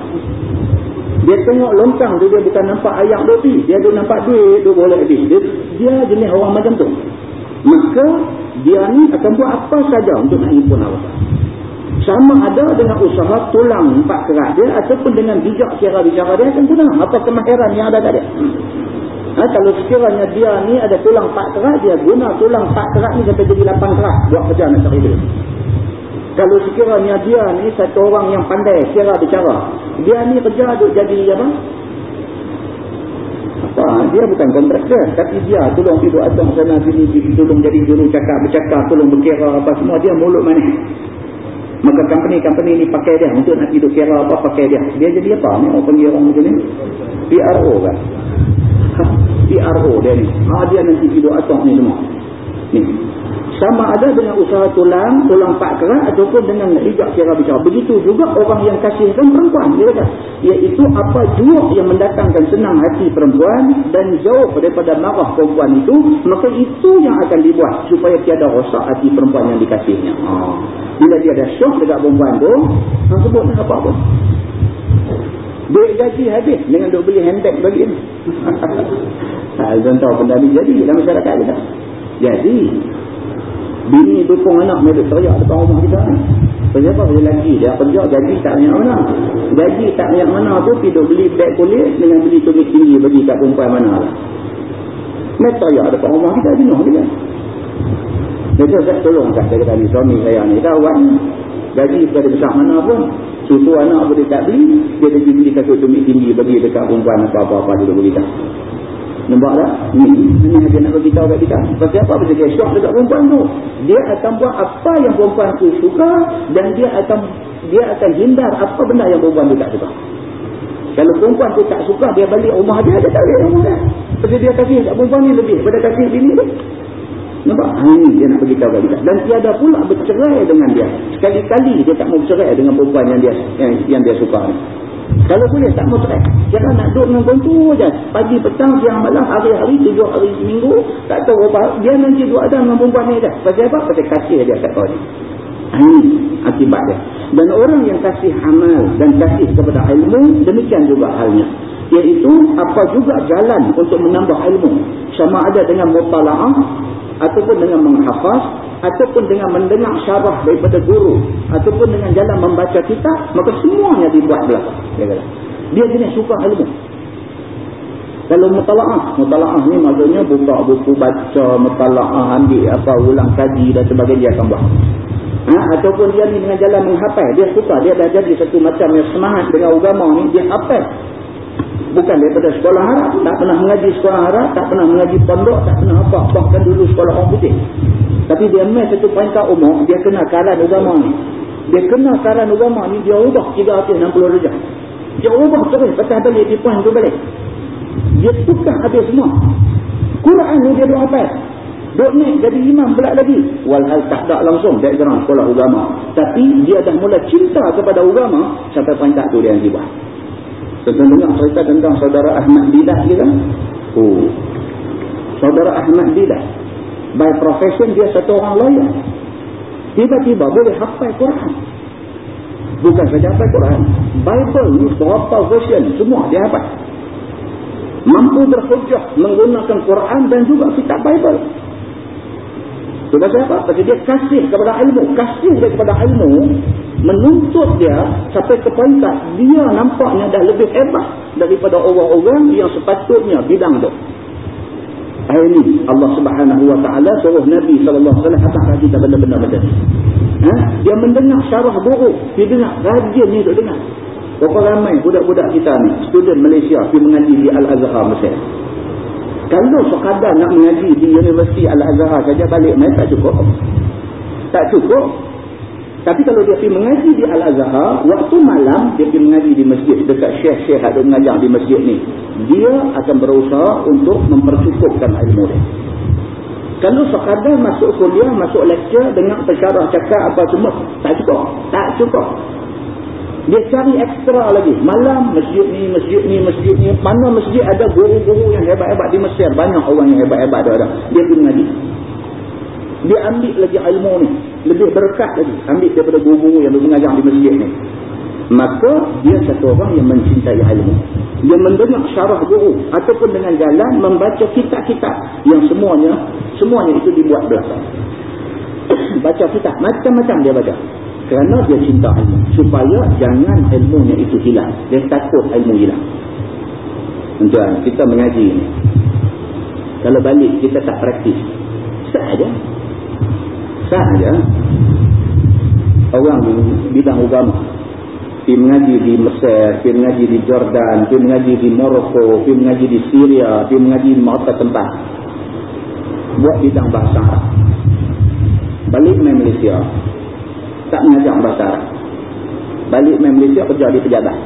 Dia tengok longkang tu dia bukan nampak ayak dopi dia tu nampak duit tu boleh habis. Dia, dia jenis orang macam tu. Maka dia ni akan buat apa saja untuk nak himpun harta sama ada dengan usaha tulang empat kerat dia ataupun dengan bijak cara bicara dia akan guna apa kemahiran yang ada kat dia Ha, kalau sekiranya dia ni ada tulang 4 kerat, dia guna tulang 4 kerat ni sampai jadi 8 kerat. Buat kerja nak cari duit. Kalau sekiranya dia ni satu orang yang pandai kira bicara. Dia ni kerja duk jadi apa? apa? Dia bukan kontraktor. Tapi dia tolong hidup atas sana sini. Tolong jadi juru cakap, bercakap, tolong berkira apa semua. Dia mulut mana? Maka company-company ni pakai dia untuk nak hidup kira apa pakai dia. Dia jadi apa? Orang panggil orang macam ni. PRO kan? PRO dia ni. Ha, dia nanti hidup atas ni semua. Ni sama ada dengan usaha tulang, tulang pak kerat ataupun dengan hijab kira bicara. Begitu juga orang yang kasihkan perempuan. Dia kata, iaitu apa jua yang mendatangkan senang hati perempuan dan jauh daripada marah perempuan itu, maka itu yang akan dibuat supaya tiada rosak hati perempuan yang dikasihnya. Ha. Bila dia ada syok dekat perempuan tu, tak sebut apa pun. Duit gaji habis dengan duk beli handbag bagi ni. Ha, contoh benda ni jadi dalam masyarakat kita. Jadi, bini dukung anak mereka teriak depan rumah kita ni. Kenapa dia lagi dia kerja gaji tak banyak mana. Gaji tak banyak mana tu pergi beli beg kulit dengan beli tumit tinggi bagi kat perempuan mana lah. Mereka teriak depan rumah kita jenuh dia. Jadi saya tolong kat saya kata suami saya ni kawan. Gaji pada besar mana pun. Susu anak boleh tak beli. Dia pergi beli kasut tumit tinggi bagi dekat perempuan apa-apa dia boleh tak. Nampak tak? Ni, ni dia nak beritahu kat kita. Pasal apa? Pasal dia syok dekat perempuan tu. Dia akan buat apa yang perempuan tu suka dan dia akan dia akan hindar apa benda yang perempuan tu tak suka. Kalau perempuan tu tak suka, dia balik rumah dia, dia tak boleh rumah dia. Pasal dia kasih kat perempuan ni lebih daripada kasih bini tu. Nampak? Ha, ni dia nak beritahu kat kita. Dan tiada pula bercerai dengan dia. Sekali-kali dia tak mau bercerai dengan perempuan yang dia yang, yang dia suka. Kalau boleh tak mau cerai. Jangan nak duduk dengan kontu je. Pagi, petang, siang, malam, hari-hari, tujuh hari seminggu. Tak tahu apa. Dia nanti duduk ada dengan perempuan ni dah. Pasal apa? Pasal kasih dia kat kau ni. Ini akibat dia. Dan orang yang kasih amal dan kasih kepada ilmu, demikian juga halnya. Iaitu apa juga jalan untuk menambah ilmu. Sama ada dengan mutala'ah ataupun dengan menghafaz ataupun dengan mendengar syarah daripada guru ataupun dengan jalan membaca kitab maka semuanya dibuat belakang. Dia dia jenis suka ilmu. Kalau mutala'ah. Mutala'ah ni maksudnya buka buku baca mutala'ah ambil apa ulang kaji dan sebagainya dia akan buat. Ha? ataupun dia ni dengan jalan menghafal. Dia suka. Dia dah jadi satu macam yang semangat dengan agama ni dia hafal bukan daripada sekolah Arab tak pernah mengaji sekolah Arab tak pernah mengaji pondok tak pernah apa. Bahkan dulu sekolah orang putih. Tapi dia main satu peringkat umur dia kena karan agama ni. Dia kena karan agama ni dia ubah 360 darjah dia ubah terus patah balik di poin tu balik. Dia tukar habis semua. Quran ni dia duk hafal duk naik jadi imam pula lagi. Walhal tak ada langsung background sekolah agama tapi dia dah mula cinta kepada agama sampai peringkat tu dia yang hibah kita dengar cerita tentang saudara Ahmad Didah kita. Oh. Saudara Ahmad Didah. By profession dia satu orang lawyer. Tiba-tiba boleh hafal Quran. Bukan saja hafal Quran. Bible ni berapa version semua dia hafal. Mampu berhujah menggunakan Quran dan juga kitab Bible. Sebab siapa? Sebab dia kasih kepada ilmu. Kasih dia kepada ilmu menuntut dia sampai ke peringkat dia nampaknya dah lebih hebat daripada orang-orang yang sepatutnya bidang tu. Hari ini Allah subhanahu wa ta'ala suruh Nabi SAW atas lagi benda-benda macam ni. Ha? Dia mendengar syarah buruk. Dia dengar. Rajin ni duk dengar. Berapa ramai budak-budak kita ni. Student Malaysia pergi mengaji di Al-Azhar Mesir. Kalau sekadar nak mengaji di Universiti Al-Azhar saja balik main tak cukup. Tak cukup. Tapi kalau dia pergi mengaji di Al-Azhar, waktu malam dia pergi mengaji di masjid dekat syekh-syekh ada mengajar di masjid ni. Dia akan berusaha untuk mempercukupkan ilmu dia. Kalau sekadar masuk kuliah, masuk lecture, dengar pesyarah cakap apa semua, tak cukup. Tak cukup. Dia cari ekstra lagi. Malam masjid ni, masjid ni, masjid ni. Mana masjid ada guru-guru yang hebat-hebat di Mesir. Banyak orang yang hebat-hebat ada. Dia pergi mengaji. Dia ambil lagi ilmu ni. Lebih berkat lagi. Ambil daripada guru-guru yang mengajar di masjid ni. Maka dia satu orang yang mencintai ilmu. Dia mendengar syarah guru. Ataupun dengan jalan membaca kitab-kitab. Yang semuanya, semuanya itu dibuat belakang. baca kitab. Macam-macam dia baca. Kerana dia cinta ilmu. Supaya jangan ilmunya itu hilang. Dia takut ilmu hilang. Tuan, kita mengaji ni. Kalau balik kita tak praktis. Sahaja. Sahaja. Orang bidang agama. pergi mengaji di Mesir, pergi mengaji di Jordan, pergi mengaji di Morocco, pergi mengaji di Syria, pergi mengaji di mana tempat. Buat bidang bahasa. Balik main Malaysia. Tak mengajar bahasa Arab. Balik main Malaysia kerja di pejabat.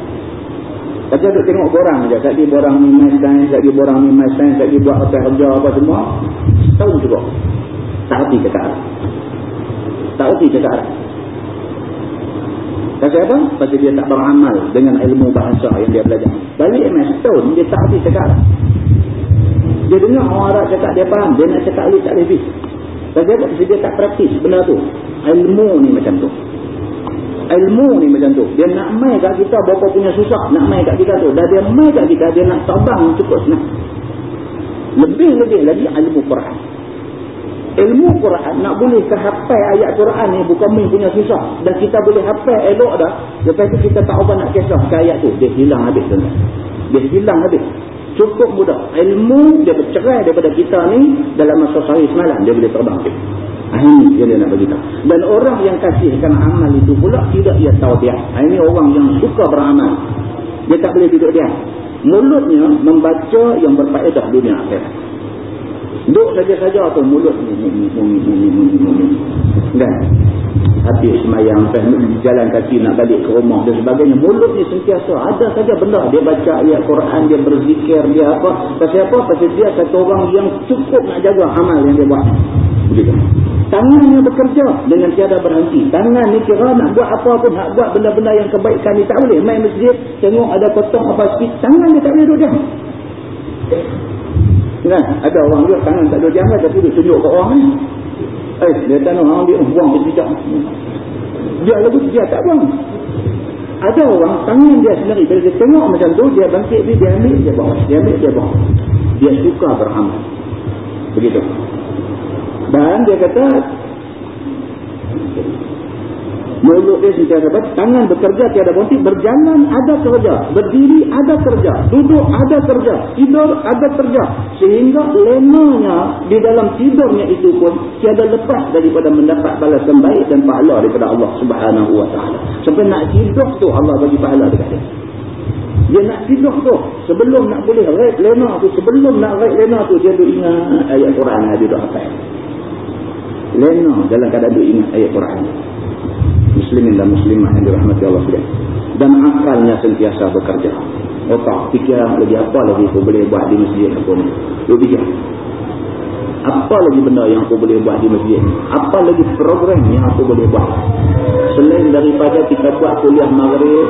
Kerja tu tengok borang je. Sekali borang ni main sains, sekali borang ni main sains, sekali buat apa kerja apa semua. Tahu juga. Tak hati cakap Arab. Tak hati cakap Arab. Pasal apa? Pasal dia tak beramal dengan ilmu bahasa yang dia belajar. Balik MS tahun, dia tak hati cakap Arab. Dia dengar orang Arab cakap, dia faham. Dia nak cakap alif tak lebih. Pasal apa? Pasal dia tak praktis benda tu. Ilmu ni macam tu ilmu ni macam tu. Dia nak mai kat kita berapa punya susah nak mai kat kita tu. Dah dia mai kat kita dia nak terbang cukup senang. Lebih-lebih lagi ilmu Quran. Ilmu Quran nak boleh ke hafal ayat Quran ni bukan main punya susah. Dan kita boleh hafal elok dah. Lepas tu kita tak apa nak kisah ke ayat tu. Dia hilang habis tu. Dia hilang habis. Cukup mudah. Ilmu dia bercerai daripada kita ni dalam masa sehari semalam dia boleh terbang. Ini yang dia nak beritahu. Dan orang yang kasihkan amal itu pula tidak ia tahu dia. Ini orang yang suka beramal. Dia tak boleh duduk dia. Mulutnya membaca yang berfaedah dunia akhirat. Duduk saja-saja tu mulut ni. Kan? Habis semayang, jalan kaki nak balik ke rumah dan sebagainya. Mulut ni sentiasa ada saja benda. Dia baca ayat Quran, dia berzikir, dia apa. Pasal apa? Pasal dia satu orang yang cukup nak jaga amal yang dia buat. Tangannya bekerja dengan tiada berhenti. Tangan ni kira nak buat apa pun, nak buat benda-benda yang kebaikan ni tak boleh. Main masjid, tengok ada potong apa sikit, tangan dia tak boleh duduk diam. Kan? Ada orang juga tangan tak duduk diam lah, tapi dia tunjuk ke orang ni. Eh, dia tak nak orang dia buang tidak. Dia lagu dia tak buang. Ada orang tangan dia sendiri, bila dia tengok macam tu, dia bangkit dia, dia ambil, dia bawa. Dia ambil, dia bawa. Dia suka beramal. Begitu. Dan dia kata mulut dia sentiasa dapat tangan bekerja tiada berhenti berjalan ada kerja. Berdiri ada kerja. Duduk ada kerja. Tidur ada kerja. Sehingga lenanya di dalam tidurnya itu pun tiada lepas daripada mendapat balasan baik dan pahala daripada Allah Subhanahu taala. Sampai nak tidur tu Allah bagi pahala dekat dia. Dia nak tidur tu sebelum nak boleh raih lena tu sebelum nak raih lena tu dia duk ingat ayat Quran dia duk hafal lena dalam keadaan dia ingat ayat Quran. Muslimin dan muslimah yang dirahmati Allah SWT dan akalnya sentiasa bekerja. Otak fikiran lagi apa lagi aku boleh buat di masjid aku ni? Lu fikir. Apa lagi benda yang aku boleh buat di masjid apa lagi program yang aku boleh buat? Selain daripada kita buat kuliah maghrib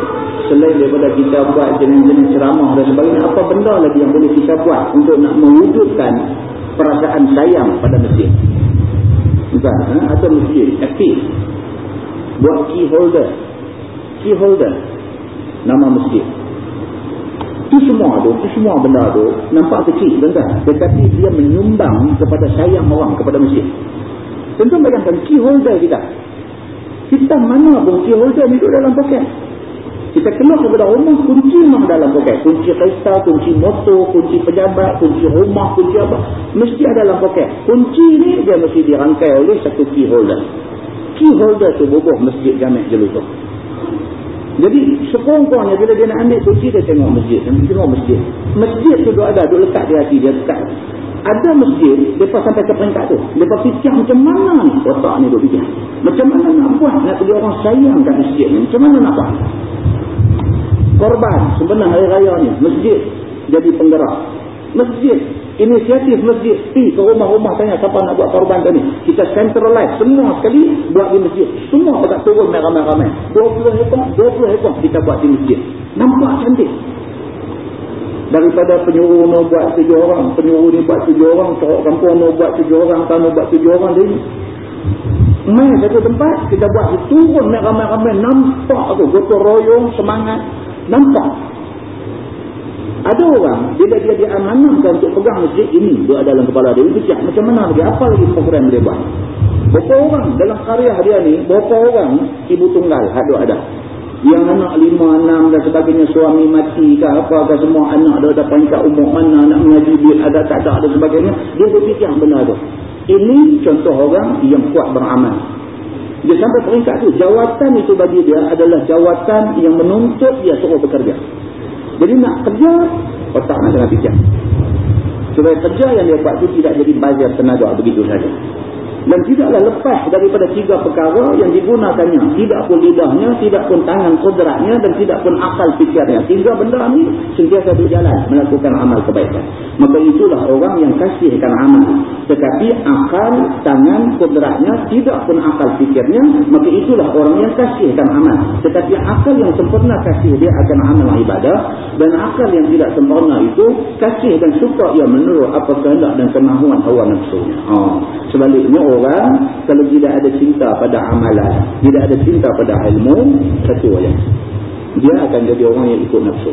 selain daripada kita buat jenis-jenis ceramah dan sebagainya apa benda lagi yang boleh kita buat untuk nak mewujudkan perasaan sayang pada masjid Bukan, ha? atau masjid, aktif. Buat key holder. Key holder. Nama masjid. Itu semua tu, itu semua benda tu, nampak kecil, tuan Tetapi dia menyumbang kepada sayang orang kepada masjid. Tentu bayangkan key holder kita. Kita mana pun key holder ni duduk dalam poket. Kita keluar kepada rumah, kunci memang dalam poket. Kunci kereta, kunci motor, kunci pejabat, kunci rumah, kunci apa. Mesti ada dalam poket. Kunci ni dia mesti dirangkai oleh satu key holder. Key holder tu bubuh masjid jamek jelutuh. Jadi sekurang-kurangnya bila dia nak ambil kunci dia tengok masjid. Tengok masjid. Masjid tu ada, duk lekat di hati dia. Lekat. Ada masjid, mereka sampai ke peringkat tu. Mereka fikir macam mana ni otak ni duk fikir. Macam mana nak buat nak pergi orang sayang kat masjid ni. Macam mana nak buat korban sebenarnya hari raya ni masjid jadi penggerak. Masjid inisiatif masjid pi ke rumah-rumah tanya siapa nak buat korban tadi. Kita centralize semua sekali buat di masjid. Semua tak turun ramai-ramai. 20 ekor 20 ekor kita buat di masjid. Nampak cantik. Daripada penyuruh no buat tujuh orang penyuruh ni buat tujuh orang corok kampung no buat tujuh orang tamu buat tujuh orang jadi main satu tempat kita buat turun ramai-ramai nampak tu gotong royong semangat Nampak? Ada orang, bila dia diamanahkan untuk pegang masjid ini, dia dalam kepala dia, dia macam mana lagi, apa lagi program dia buat? Berapa orang dalam karya dia ni, berapa orang ibu tunggal ada ada? Yang anak lima, enam dan sebagainya, suami mati ke apa ke semua, anak dia ada pangkat umur mana, nak mengaji dia ada tak ada dan sebagainya, dia berfikir benda tu. Ini contoh orang yang kuat beramal. Dia sampai peringkat tu. Jawatan itu bagi dia adalah jawatan yang menuntut dia suruh bekerja. Jadi nak kerja, otak nak dengan fikir. Supaya kerja yang dia buat tu tidak jadi bazir tenaga begitu saja dan tidaklah lepas daripada tiga perkara yang digunakannya. Tidak pun lidahnya tidak pun tangan kodratnya dan tidak pun akal fikirnya. Tiga benda ni sentiasa berjalan melakukan amal kebaikan. Maka itulah orang yang kasihkan amal. Tetapi akal tangan kodratnya tidak pun akal fikirnya maka itulah orang yang kasihkan amal. Tetapi akal yang sempurna kasih dia akan amal ibadah. Dan akal yang tidak sempurna itu kasih dan suka ia menurut apa kehendak dan kemahuan hawa nafsunya. Ha. sebaliknya orang kalau tidak ada cinta pada amalan, tidak ada cinta pada ilmu, satu aja. Dia akan jadi orang yang ikut nafsu.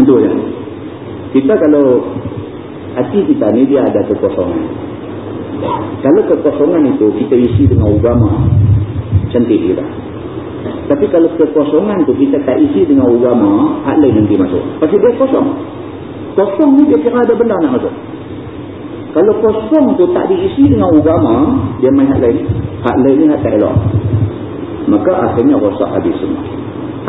Itu aja. Kita kalau hati kita ni dia ada kekosongan. Kalau kekosongan itu kita isi dengan agama, cantik kita. Tapi kalau kekosongan tu kita tak isi dengan agama, hak lain nanti masuk. Pasti dia kosong. Kosong ni dia kira ada benda nak masuk. Kalau kosong tu tak diisi dengan agama, dia main hak lain. Hak lain ni tak elok. Maka akhirnya rosak habis semua.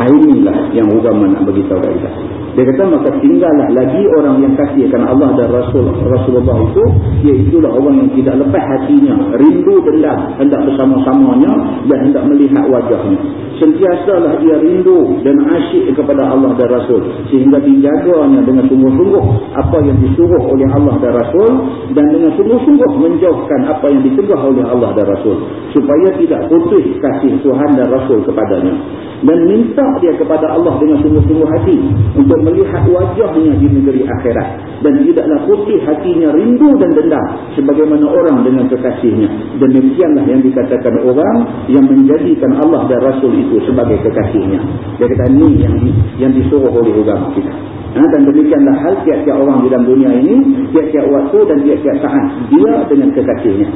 Inilah yang agama nak beritahu kepada kita. Dia kata maka tinggallah lagi orang yang kasihkan Allah dan Rasul Rasulullah itu iaitulah orang yang tidak lepas hatinya rindu dendam hendak bersama-samanya dan hendak melihat wajahnya sentiasalah dia rindu dan asyik kepada Allah dan Rasul. Sehingga dijaganya dengan sungguh-sungguh apa yang disuruh oleh Allah dan Rasul dan dengan sungguh-sungguh menjauhkan apa yang dicegah oleh Allah dan Rasul. Supaya tidak putus kasih Tuhan dan Rasul kepadanya. Dan minta dia kepada Allah dengan sungguh-sungguh hati untuk melihat wajahnya di negeri akhirat. Dan tidaklah putih hatinya rindu dan dendam sebagaimana orang dengan kekasihnya. Demikianlah yang dikatakan orang yang menjadikan Allah dan Rasul itu sebagai kekasihnya. Dia kata ini yang, yang disuruh oleh agama kita. Ha, dan demikianlah hal tiap-tiap orang di dalam dunia ini tiap-tiap waktu dan tiap-tiap saat dia dengan kekasihnya.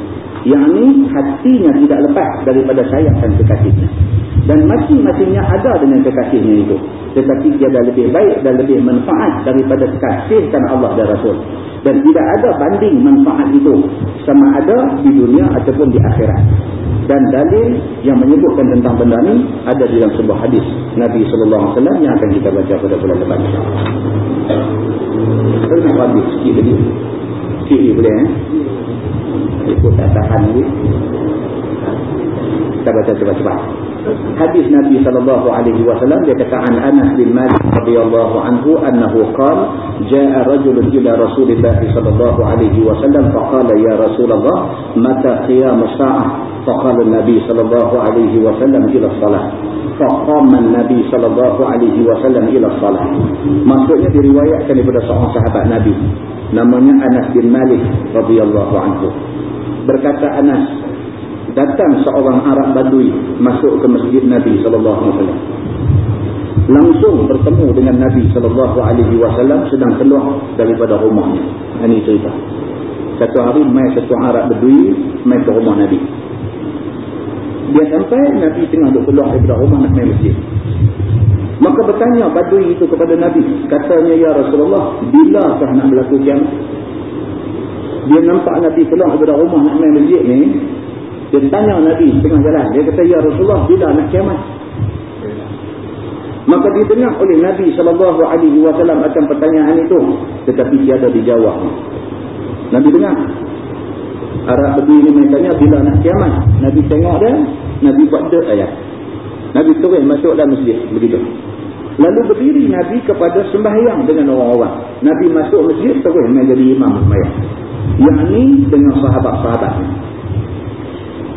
Yang ini hatinya tidak lepas daripada sayang dan kekasihnya. Dan masing-masingnya ada dengan kekasihnya itu. Tetapi dia dah lebih baik dan lebih manfaat daripada kasihkan Allah dan Rasul dan tidak ada banding manfaat itu sama ada di dunia ataupun di akhirat. Dan dalil yang menyebutkan tentang benda ini ada di dalam sebuah hadis Nabi SAW yang akan kita baca pada bulan depan sikit lagi? Sikit lagi boleh eh? Ikut tahan lagi kita baca cepat-cepat. Hadis Nabi sallallahu alaihi wasallam dia kata an Anas bin Malik radhiyallahu anhu annahu qala jaa rajulun ila Rasulillah sallallahu alaihi wasallam faqala ya Rasulullah mata qiyam as-sa'ah? Faqala Nabi sallallahu alaihi wasallam ila salat faqama Nabi sallallahu alaihi wasallam ila salat maksudnya diriwayatkan daripada seorang sahabat Nabi. Namanya Anas bin Malik radhiyallahu anhu. Berkata Anas datang seorang Arab Badui masuk ke masjid Nabi sallallahu alaihi wasallam. Langsung bertemu dengan Nabi sallallahu alaihi wasallam sedang keluar daripada rumahnya. Ini cerita. Satu hari mai satu Arab Badui mai ke rumah Nabi. Dia sampai Nabi tengah duduk keluar daripada rumah nak mai masjid. Maka bertanya Badui itu kepada Nabi, katanya ya Rasulullah, bilakah nak berlaku kiamat? Dia nampak Nabi keluar daripada rumah nak mai masjid ni, dia tanya Nabi tengah jalan. Dia kata, Ya Rasulullah, bila nak kiamat? Maka didengar oleh Nabi SAW akan pertanyaan itu. Tetapi tiada dijawab. Nabi dengar. Arab berdiri ini tanya, bila nak kiamat? Nabi tengok dia, Nabi buat dia ayat. Nabi turun masuk dalam masjid. Begitu. Lalu berdiri Nabi kepada sembahyang dengan orang-orang. Nabi masuk masjid, terus menjadi imam sembahyang. Yang ini dengan sahabat-sahabatnya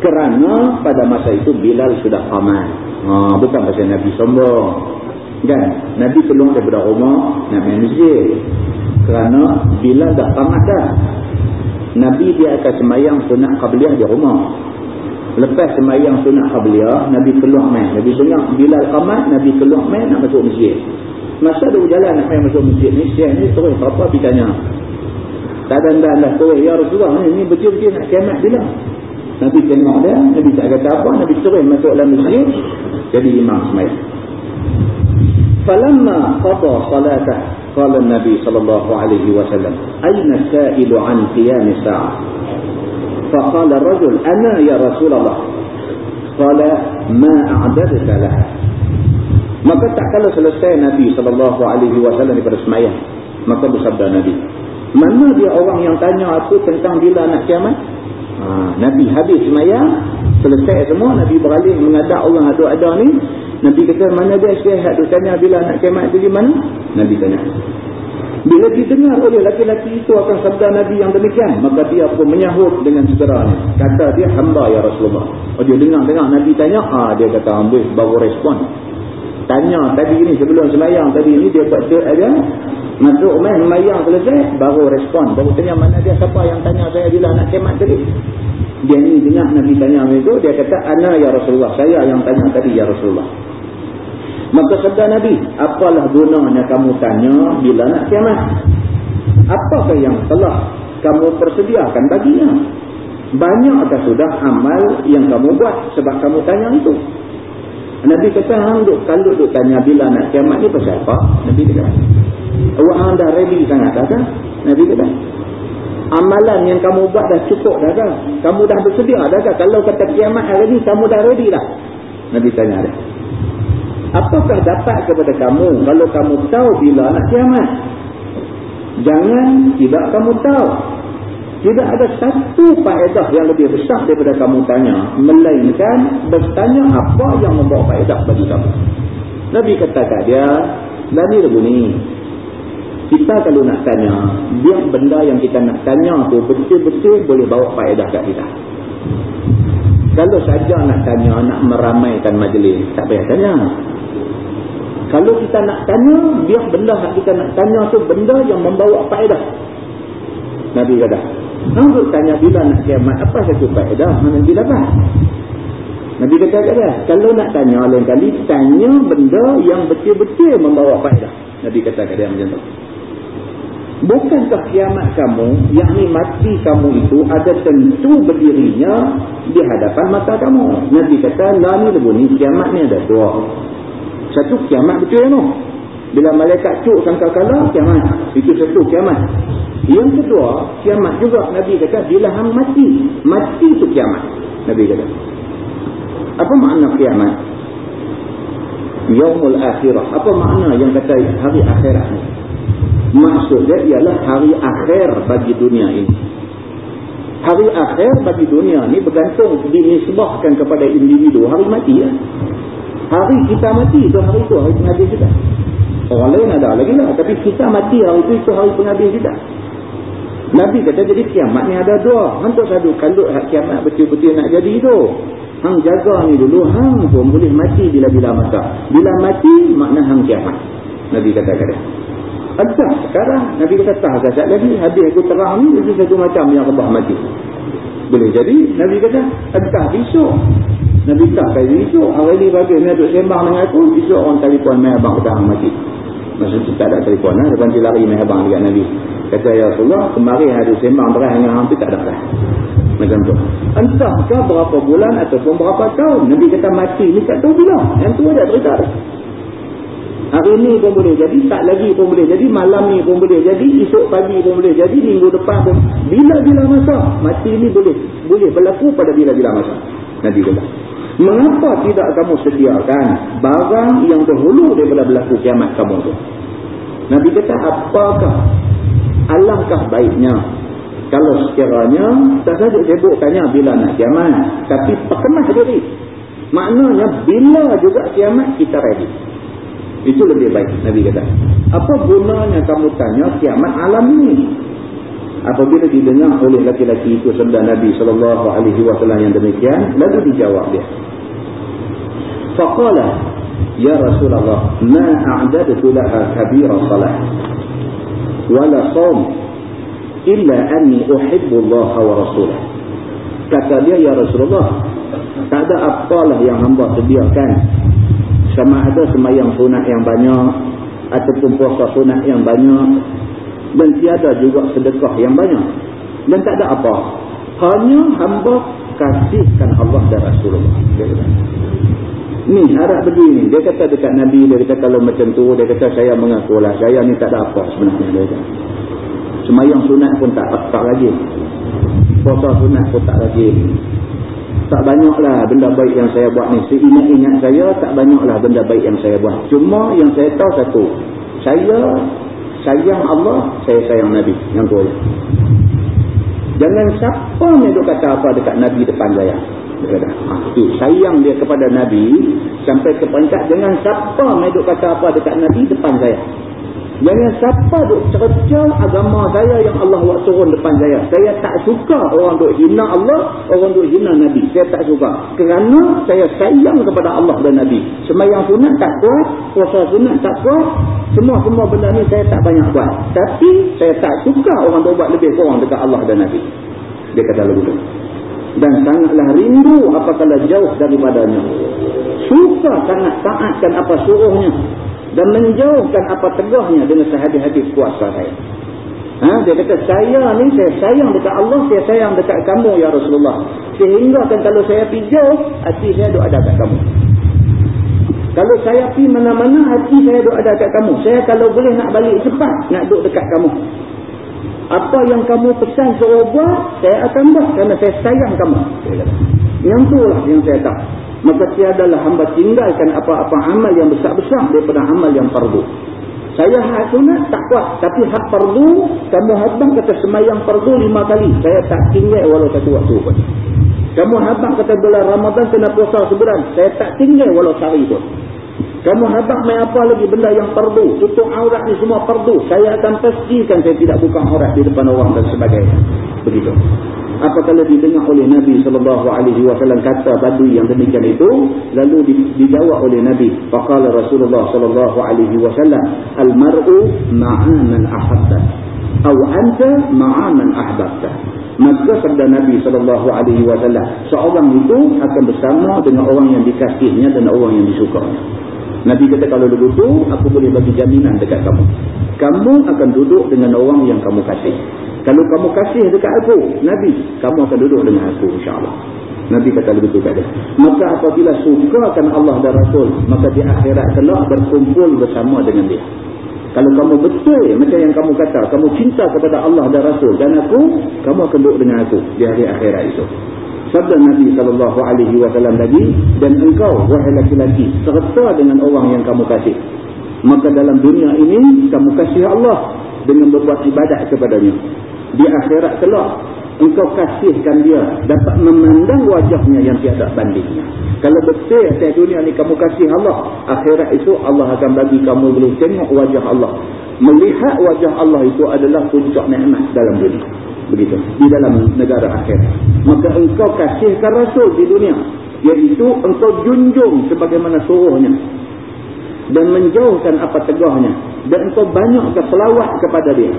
kerana pada masa itu Bilal sudah aman. Ha, bukan pasal Nabi sombong. Kan? Nabi keluar daripada rumah nak main masjid. Kerana Bilal dah tamat dah. Nabi dia akan semayang sunat qabliyah di rumah. Lepas semayang sunat qabliyah, Nabi keluar main. Nabi sunat Bilal amat, Nabi keluar main nak masuk masjid. Masa dia berjalan nak main masuk masjid ni, siang ni terus apa pergi tanya. Tak ada dah terus. Ya Rasulullah, ni berjil-jil nak kiamat Bilal. Nabi tengok dia, Nabi tak kata apa, Nabi terus masuk dalam masjid, jadi imam semayang. Falamma qada salatah, qala Nabi sallallahu alaihi wasallam, "Aina sa'ilu an qiyam sa'ah?" Faqala ar-rajul, "Ana ya Rasulullah." salat ma a'dadta laha maka tak kala selesai Nabi sallallahu alaihi wasallam daripada sembahyang maka bersabda Nabi mana dia orang yang tanya aku tentang bila nak kiamat ha, Nabi habis sembahyang selesai semua Nabi beralih mengadap orang ada-ada ni Nabi kata mana dia syaihat tu tanya bila nak kiamat tu di mana Nabi tanya bila didengar oleh laki-laki itu akan sabda Nabi yang demikian, maka dia pun menyahut dengan segeranya. Kata dia, hamba ya Rasulullah. Oh, dia dengar-dengar Nabi tanya, ah dia kata ambil baru respon. Tanya tadi ni sebelum semayang tadi ni dia buat dia aja. Masuk main semayang selesai, baru respon. Baru tanya mana dia siapa yang tanya saya bila nak kemat tadi. Dia ni dengar Nabi tanya itu, dia kata, ana ya Rasulullah. Saya yang tanya tadi ya Rasulullah. Maka sabda Nabi, apalah gunanya kamu tanya bila nak kiamat? Apakah yang telah kamu persediakan baginya? Banyakkah sudah amal yang kamu buat sebab kamu tanya itu? Nabi kata, kalau duk tanya bila nak kiamat ni pasal apa? Nabi kata, awak hang dah ready sangat dah kan? Nabi kata, amalan yang kamu buat dah cukup dah kan? Kamu dah bersedia dah kan? Kalau kata kiamat hari ni, kamu dah ready dah? Nabi tanya dah. Apakah dapat kepada kamu kalau kamu tahu bila nak kiamat? Jangan tidak kamu tahu. Tidak ada satu faedah yang lebih besar daripada kamu tanya. Melainkan bertanya apa yang membawa faedah bagi kamu. Nabi kata kat dia, Nabi lebu ni. Kita kalau nak tanya, biar benda yang kita nak tanya tu betul-betul boleh bawa faedah kat kita. Kalau saja nak tanya, nak meramaikan majlis, tak payah tanya. Kalau kita nak tanya, biar benda yang kita nak tanya tu benda yang membawa faedah. Nabi kata, untuk tanya bila nak kiamat, apa satu faedah? Mana Nabi dapat? Nabi kata kata, kalau nak tanya lain kali, tanya benda yang betul-betul membawa faedah. Nabi kata kata macam tu. Bukankah kiamat kamu, yang ni mati kamu itu ada tentu berdirinya di hadapan mata kamu. Nabi kata, lah ni lebu ni, kiamat ni ada dua. Satu kiamat betul yang Bila malaikat cuk sangka kalah, kiamat. Itu satu kiamat. Yang kedua, kiamat juga Nabi kata, bila hang mati. Mati itu kiamat. Nabi kata. Apa makna kiamat? Yaumul akhirah. Apa makna yang kata hari akhirat ni? Maksudnya ialah hari akhir bagi dunia ini. Hari akhir bagi dunia ini bergantung dinisbahkan kepada individu. Hari mati ya. Hari kita mati itu hari itu hari penghabis kita. Orang lain ada lagi lah. Tapi kita mati hari itu itu hari penghabis kita. Nabi kata jadi kiamat ni ada dua. Hantuk satu kalau kiamat betul-betul nak jadi itu. Hang jaga ni dulu. Hang pun boleh mati bila-bila masa. Bila mati makna hang kiamat. Nabi kata kata. Entah sekarang Nabi kata tak ada lagi. Habis aku terang ni itu satu macam yang kebah mati. Boleh jadi Nabi kata entah besok Nabi tak kaya esok. Hari ni bagi ni duduk sembang dengan aku. Esok orang telefon mai abang kata hang mati. Maksudnya tak ada telefon. Ha? Dia nanti lari mai abang dekat Nabi. Kata ya Rasulullah. Kemarin ada sembang beras dengan hang tak ada kan. Macam tu. Entahkah berapa bulan ataupun berapa tahun. Nabi kata mati ni tak tahu bila. Yang tu ada cerita. Hari ni pun boleh jadi. Tak lagi pun boleh jadi. Malam ni pun boleh jadi. Esok pagi pun boleh jadi. Minggu depan pun. Bila-bila masa. Mati ni boleh. Boleh berlaku pada bila-bila masa. Nabi kata. Mengapa tidak kamu sediakan barang yang berhulu daripada berlaku kiamat kamu tu? Nabi kata, apakah alangkah baiknya kalau sekiranya tak saja sibuk tanya bila nak kiamat. Tapi perkenah diri. Maknanya bila juga kiamat kita ready. Itu lebih baik Nabi kata. Apa gunanya kamu tanya kiamat alam ini? Apabila didengar oleh laki-laki itu sabda Nabi wasallam yang demikian, lalu dijawab dia. Faqala, "Ya Rasulullah, ma a'dadtu laha kabira salah wala shaum illa anni uhibbu Allah wa rasulahu." Kata dia, "Ya Rasulullah, tak ada apalah yang hamba sediakan sama ada semayang sunat yang banyak ataupun puasa sunat yang banyak dan tiada juga sedekah yang banyak. Dan tak ada apa. Hanya hamba kasihkan Allah dan Rasulullah. Ni harap begini. Dia kata dekat Nabi dia kata kalau macam tu dia kata saya mengakulah saya ni tak ada apa sebenarnya dia kata. Semayang sunat pun tak tak lagi. Puasa sunat pun tak lagi tak banyaklah benda baik yang saya buat ni. Seingat-ingat saya, tak banyaklah benda baik yang saya buat. Cuma yang saya tahu satu. Saya sayang Allah, saya sayang Nabi. Yang tu aja. Jangan siapa ni duk kata apa dekat Nabi depan saya. Ha, itu sayang dia kepada Nabi sampai ke peringkat jangan siapa ni duk kata apa dekat Nabi depan saya. Jangan siapa duk cerca agama saya yang Allah buat turun depan saya. Saya tak suka orang duk hina Allah, orang duk hina Nabi. Saya tak suka. Kerana saya sayang kepada Allah dan Nabi. Semayang sunat tak kuat, puasa sunat tak kuat. Semua-semua benda ni saya tak banyak buat. Tapi saya tak suka orang duk buat lebih kurang dekat Allah dan Nabi. Dia kata lagu tu. Dan sangatlah rindu apakala jauh daripadanya. Suka sangat taatkan apa suruhnya dan menjauhkan apa tegahnya dengan sehadis-hadis kuasa saya. Ha? Dia kata, saya ni saya sayang dekat Allah, saya sayang dekat kamu ya Rasulullah. Sehingga kan kalau saya pergi jauh, hati saya duk ada dekat kamu. Kalau saya pergi mana-mana, hati saya duk ada dekat kamu. Saya kalau boleh nak balik cepat, nak duduk dekat kamu. Apa yang kamu pesan suruh buat, saya akan buat kerana saya sayang kamu. Yang itulah yang saya tahu maka tiadalah hamba tinggalkan apa-apa amal yang besar-besar daripada amal yang fardu. Saya hak sunat tak kuat. Tapi hak fardu, kamu habang kata semayang fardu lima kali. Saya tak tinggal walau satu waktu pun. Kamu habang kata bulan Ramadan kena puasa sebulan. Saya tak tinggal walau sehari pun. Kamu habang main apa lagi benda yang fardu. Tutup aurat ni semua fardu. Saya akan pastikan saya tidak buka aurat di depan orang dan sebagainya. Begitu. Apakala didengar oleh Nabi SAW kata badui yang demikian itu, lalu dijawab oleh Nabi. Faqala Rasulullah SAW, Al-mar'u ma'aman ahabdah. Aw anta ma'aman ahbabdah. Maka sabda Nabi SAW, seorang itu akan bersama dengan orang yang dikasihnya dan orang yang disukanya. Nabi kata kalau begitu, aku boleh bagi jaminan dekat kamu. Kamu akan duduk dengan orang yang kamu kasih. Kalau kamu kasih dekat aku, Nabi, kamu akan duduk dengan aku insyaAllah. Nabi kata begitu kat dia. Maka apabila sukakan Allah dan Rasul, maka di akhirat kelak berkumpul bersama dengan dia. Kalau kamu betul macam yang kamu kata, kamu cinta kepada Allah dan Rasul dan aku, kamu akan duduk dengan aku di hari akhirat itu. Sabda Nabi SAW lagi, dan engkau, wahai laki-laki, serta dengan orang yang kamu kasih. Maka dalam dunia ini, kamu kasih Allah dengan berbuat ibadat kepadanya. Di akhirat kelak engkau kasihkan dia dapat memandang wajahnya yang tiada bandingnya. Kalau betul atas dunia ni kamu kasih Allah akhirat itu Allah akan bagi kamu boleh tengok wajah Allah. Melihat wajah Allah itu adalah puncak nikmat dalam dunia. Begitu. Di dalam negara akhirat. Maka engkau kasihkan Rasul di dunia. Iaitu engkau junjung sebagaimana suruhnya dan menjauhkan apa tegahnya. Dan engkau banyak keselawat kepada dia.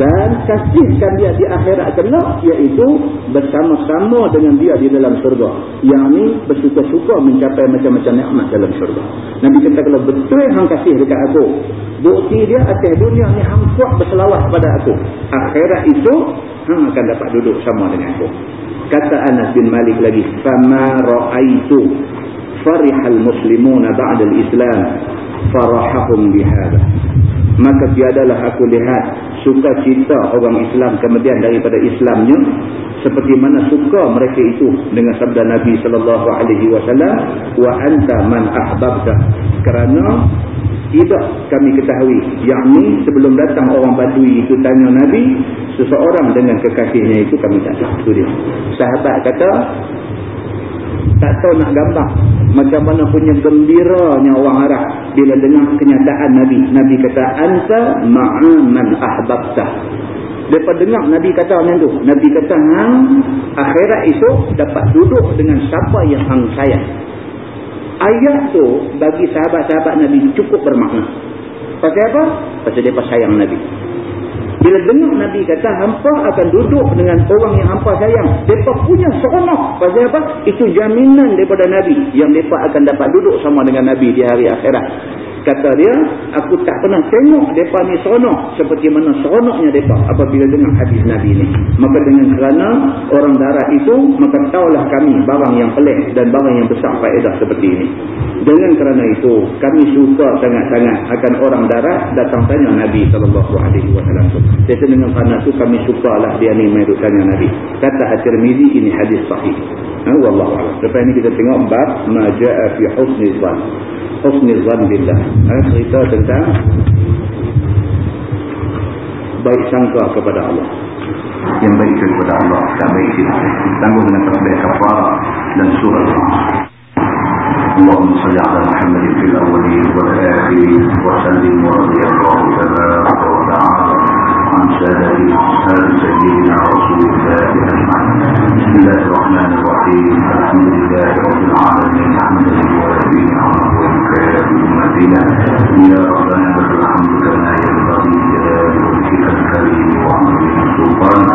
Dan kasihkan dia di akhirat kelak iaitu bersama-sama dengan dia di dalam syurga. Yang ni bersuka-suka mencapai macam-macam nikmat dalam syurga. Nabi kata kalau betul hang kasih dekat aku bukti dia atas dunia ni hang kuat berselawat kepada aku. Akhirat itu hang akan dapat duduk sama dengan aku. Kata Anas bin Malik lagi fama ra'aitu farihal muslimuna ba'dal islam farahahum bihada maka tiadalah aku lihat suka cita orang Islam kemudian daripada Islamnya seperti mana suka mereka itu dengan sabda Nabi sallallahu alaihi wasallam wa anta man ahbabta. Kerana tidak kami ketahui yakni sebelum datang orang badui itu tanya Nabi seseorang dengan kekasihnya itu kami tak tahu itu dia. Sahabat kata tak tahu nak gambar macam mana punya gembiranya orang Arab bila dengar kenyataan Nabi. Nabi kata, Anta ma'aman ahbabta. Lepas dengar Nabi kata macam tu. Nabi kata, Hang akhirat esok dapat duduk dengan siapa yang hang sayang. Ayat tu bagi sahabat-sahabat Nabi cukup bermakna. Pasal apa? Pasal dia sayang Nabi. Bila dengar Nabi kata, hampa akan duduk dengan orang yang hampa sayang. Mereka punya seronok. Pasal apa? Itu jaminan daripada Nabi. Yang mereka akan dapat duduk sama dengan Nabi di hari akhirat. Kata dia aku tak pernah tengok mereka ni seronok seperti mana seronoknya mereka apabila dengar hadis Nabi ni. Maka dengan kerana orang darat itu maka taulah kami barang yang pelik dan barang yang besar faedah seperti ini. Dengan kerana itu kami suka sangat-sangat akan orang darat datang tanya Nabi SAW jadi dengan kerana itu kami sukalah dia ni main tanya Nabi. Kata At-Tirmizi ini hadis sahih. Ha, Wallahualam lepas ini kita tengok bab maja'a fi husni zan husni zan billah ha, cerita tentang baik sangka kepada Allah yang baik kepada Allah tak baik kita tanggung dengan tasbih kafarah dan surah اللهم صل على محمد في الاولين والاخرين وسلم ورضي الله تبارك وتعالى عن سادة أصحاب سيدنا رسول الله أجمعين. بسم الله الرحمن الرحيم. الحمد لله رب العالمين. حمدا يوافي نعمه ويكافئ مزيدا يا ربنا لك الحمد كما ينبغي جلال وجهك الكريم وعظيم السلطان.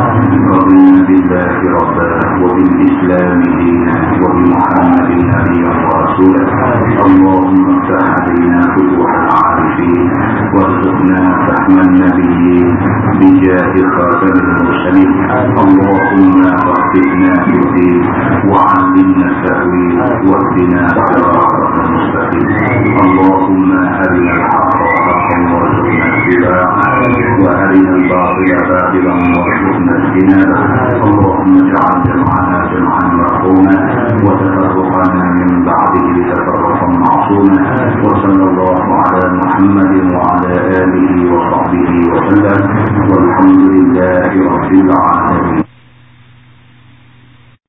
رضينا بالله ربا وبالإسلام دينا وبمحمد نبيا ورسولا اللهم افتح علينا فتوح العارفين. وارزقنا فهم النبيين. بجاه خاتم المرسلين. اللهم وفقنا في الدين وعلمنا التأويل واهدنا صراطك المستقيم. اللهم أرنا الحق اللهم اجعل جمعنا جمعا مرحوما. وتفرقنا من بعده تفرقا معصوما. وصلى الله على محمد وعلى آله وصحبه وسلم. والحمد لله رب العالمين.